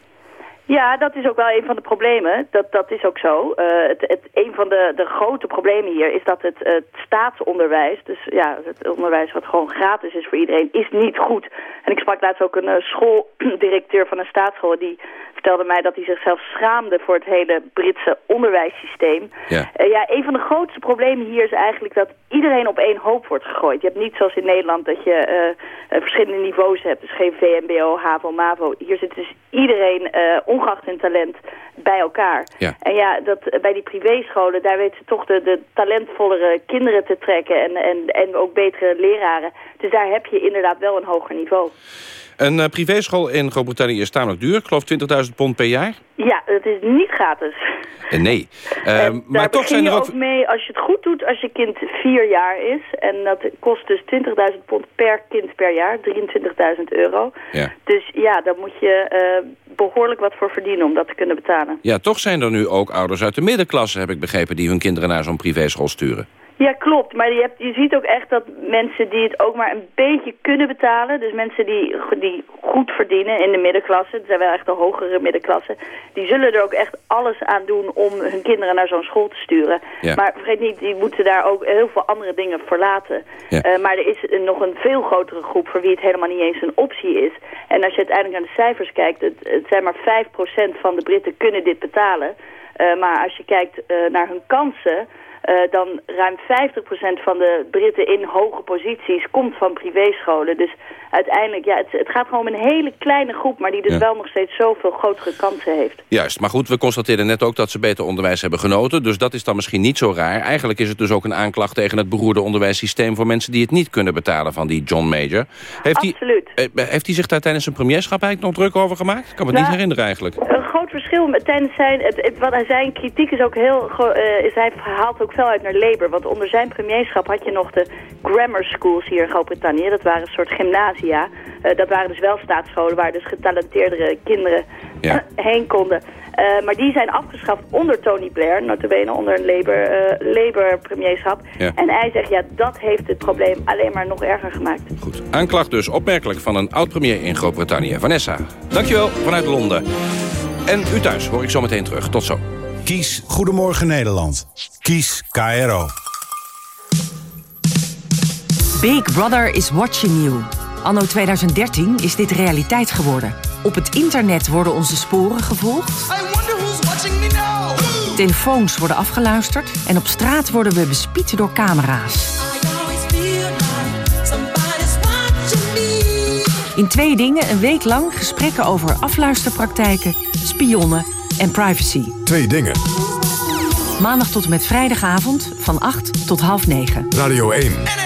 Ja, dat is ook wel een van de problemen. Dat, dat is ook zo. Uh, het, het, een van de, de grote problemen hier is dat het, het staatsonderwijs, dus ja, het onderwijs wat gewoon gratis is voor iedereen, is niet goed. En ik sprak laatst ook een uh, schooldirecteur van een staatsschool die vertelde mij dat hij zichzelf schaamde voor het hele Britse onderwijssysteem. Ja. Uh, ja, een van de grootste problemen hier is eigenlijk dat iedereen op één hoop wordt gegooid. Je hebt niet zoals in Nederland dat je verschillende niveaus hebt. Dus geen VMBO, HAVO, MAVO. Hier zit dus iedereen ongeacht hun talent bij elkaar. Ja. En ja, dat, bij die privéscholen, daar weten ze toch de, de talentvollere kinderen te trekken en, en, en ook betere leraren. Dus daar heb je inderdaad wel een hoger niveau. Een uh, privéschool in Groot-Brittannië is tamelijk duur. Ik geloof 20.000 pond per jaar. Ja, het is niet gratis. Uh, nee. (laughs) Uh, en maar toch zijn je er ook... ook mee als je het goed doet als je kind vier jaar is. En dat kost dus 20.000 pond per kind per jaar. 23.000 euro. Ja. Dus ja, daar moet je behoorlijk wat voor verdienen om dat te kunnen betalen. Ja, toch zijn er nu ook ouders uit de middenklasse, heb ik begrepen... die hun kinderen naar zo'n privéschool sturen. Ja, klopt. Maar je, hebt, je ziet ook echt dat mensen die het ook maar een beetje kunnen betalen... dus mensen die, die goed verdienen in de middenklasse... het zijn wel echt de hogere middenklasse... die zullen er ook echt alles aan doen om hun kinderen naar zo'n school te sturen. Ja. Maar vergeet niet, die moeten daar ook heel veel andere dingen verlaten. Ja. Uh, maar er is nog een veel grotere groep voor wie het helemaal niet eens een optie is. En als je uiteindelijk naar de cijfers kijkt... het, het zijn maar 5% van de Britten kunnen dit betalen... Uh, maar als je kijkt uh, naar hun kansen... Uh, dan ruim 50% van de Britten in hoge posities komt van privéscholen. Dus uiteindelijk, ja, het, het, gaat gewoon om een hele kleine groep... maar die dus Ja. wel nog steeds zoveel grotere kansen heeft. Juist, maar goed, we constateerden net ook dat ze beter onderwijs hebben genoten. Dus dat is dan misschien niet zo raar. Eigenlijk is het dus ook een aanklacht tegen het beroerde onderwijssysteem... voor mensen die het niet kunnen betalen van die John Major. Heeft Absoluut. Hij, eh, heeft hij zich daar tijdens zijn premierschap eigenlijk nog druk over gemaakt? Ik kan me het niet herinneren eigenlijk. Een groot verschil met tijdens zijn... Het, het- wat hij zijn kritiek is ook heel... eh, is hij haalt ook veel uit naar Labour. Want onder zijn premierschap had je nog de grammar schools hier in Groot-Brittannië. Dat waren een soort gymnasia. Eh, dat waren dus wel staatsscholen waar dus getalenteerdere kinderen Ja. (laughs) heen konden. Eh, maar die zijn afgeschaft onder Tony Blair, notabene onder een Labour, eh, Labour premierschap. Ja. En hij zegt, ja, dat heeft het probleem alleen maar nog erger gemaakt. Aanklacht dus opmerkelijk van een oud-premier in Groot-Brittannië. Vanessa, dankjewel vanuit Londen. En u thuis hoor ik zo meteen terug. Tot zo. Kies Goedemorgen Nederland. Kies KRO. Big Brother is watching you. Anno 2013 is dit realiteit geworden. Op het internet worden onze sporen gevolgd. Telefoons worden afgeluisterd. En op straat worden we bespied door camera's. In twee dingen een week lang gesprekken over afluisterpraktijken, spionnen en privacy. Twee dingen. Maandag tot en met vrijdagavond van 8 tot half 9. Radio 1.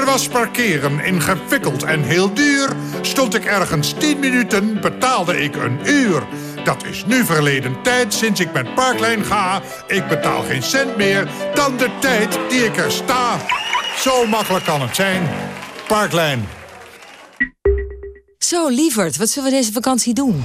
Vroeger was parkeren ingewikkeld en heel duur. Stond ik ergens 10 minuten, betaalde ik een uur. Dat is nu verleden tijd sinds ik met Parklijn ga. Ik betaal geen cent meer dan de tijd die ik er sta. Zo makkelijk kan het zijn. Parklijn. Zo, lieverd, wat zullen we deze vakantie doen?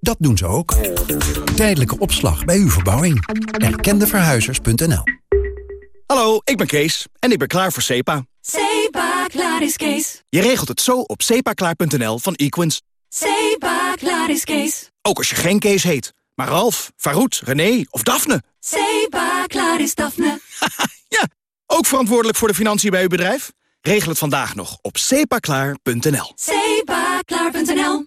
Dat doen ze ook. Tijdelijke opslag bij uw verbouwing. Erkendeverhuizers.nl Hallo, ik ben Kees en ik ben klaar voor SEPA. SEPA, klaar is Kees. Je regelt het zo op sepaklaar.nl van Equins. SEPA, klaar is Kees. Ook als je geen Kees heet, Maar Ralf, Farouk, René of Daphne? Sepa, klaar is Daphne. (laughs) ja, ook verantwoordelijk voor de financiën bij uw bedrijf? Regel het vandaag nog op sepaklaar.nl. Sepaklaar.nl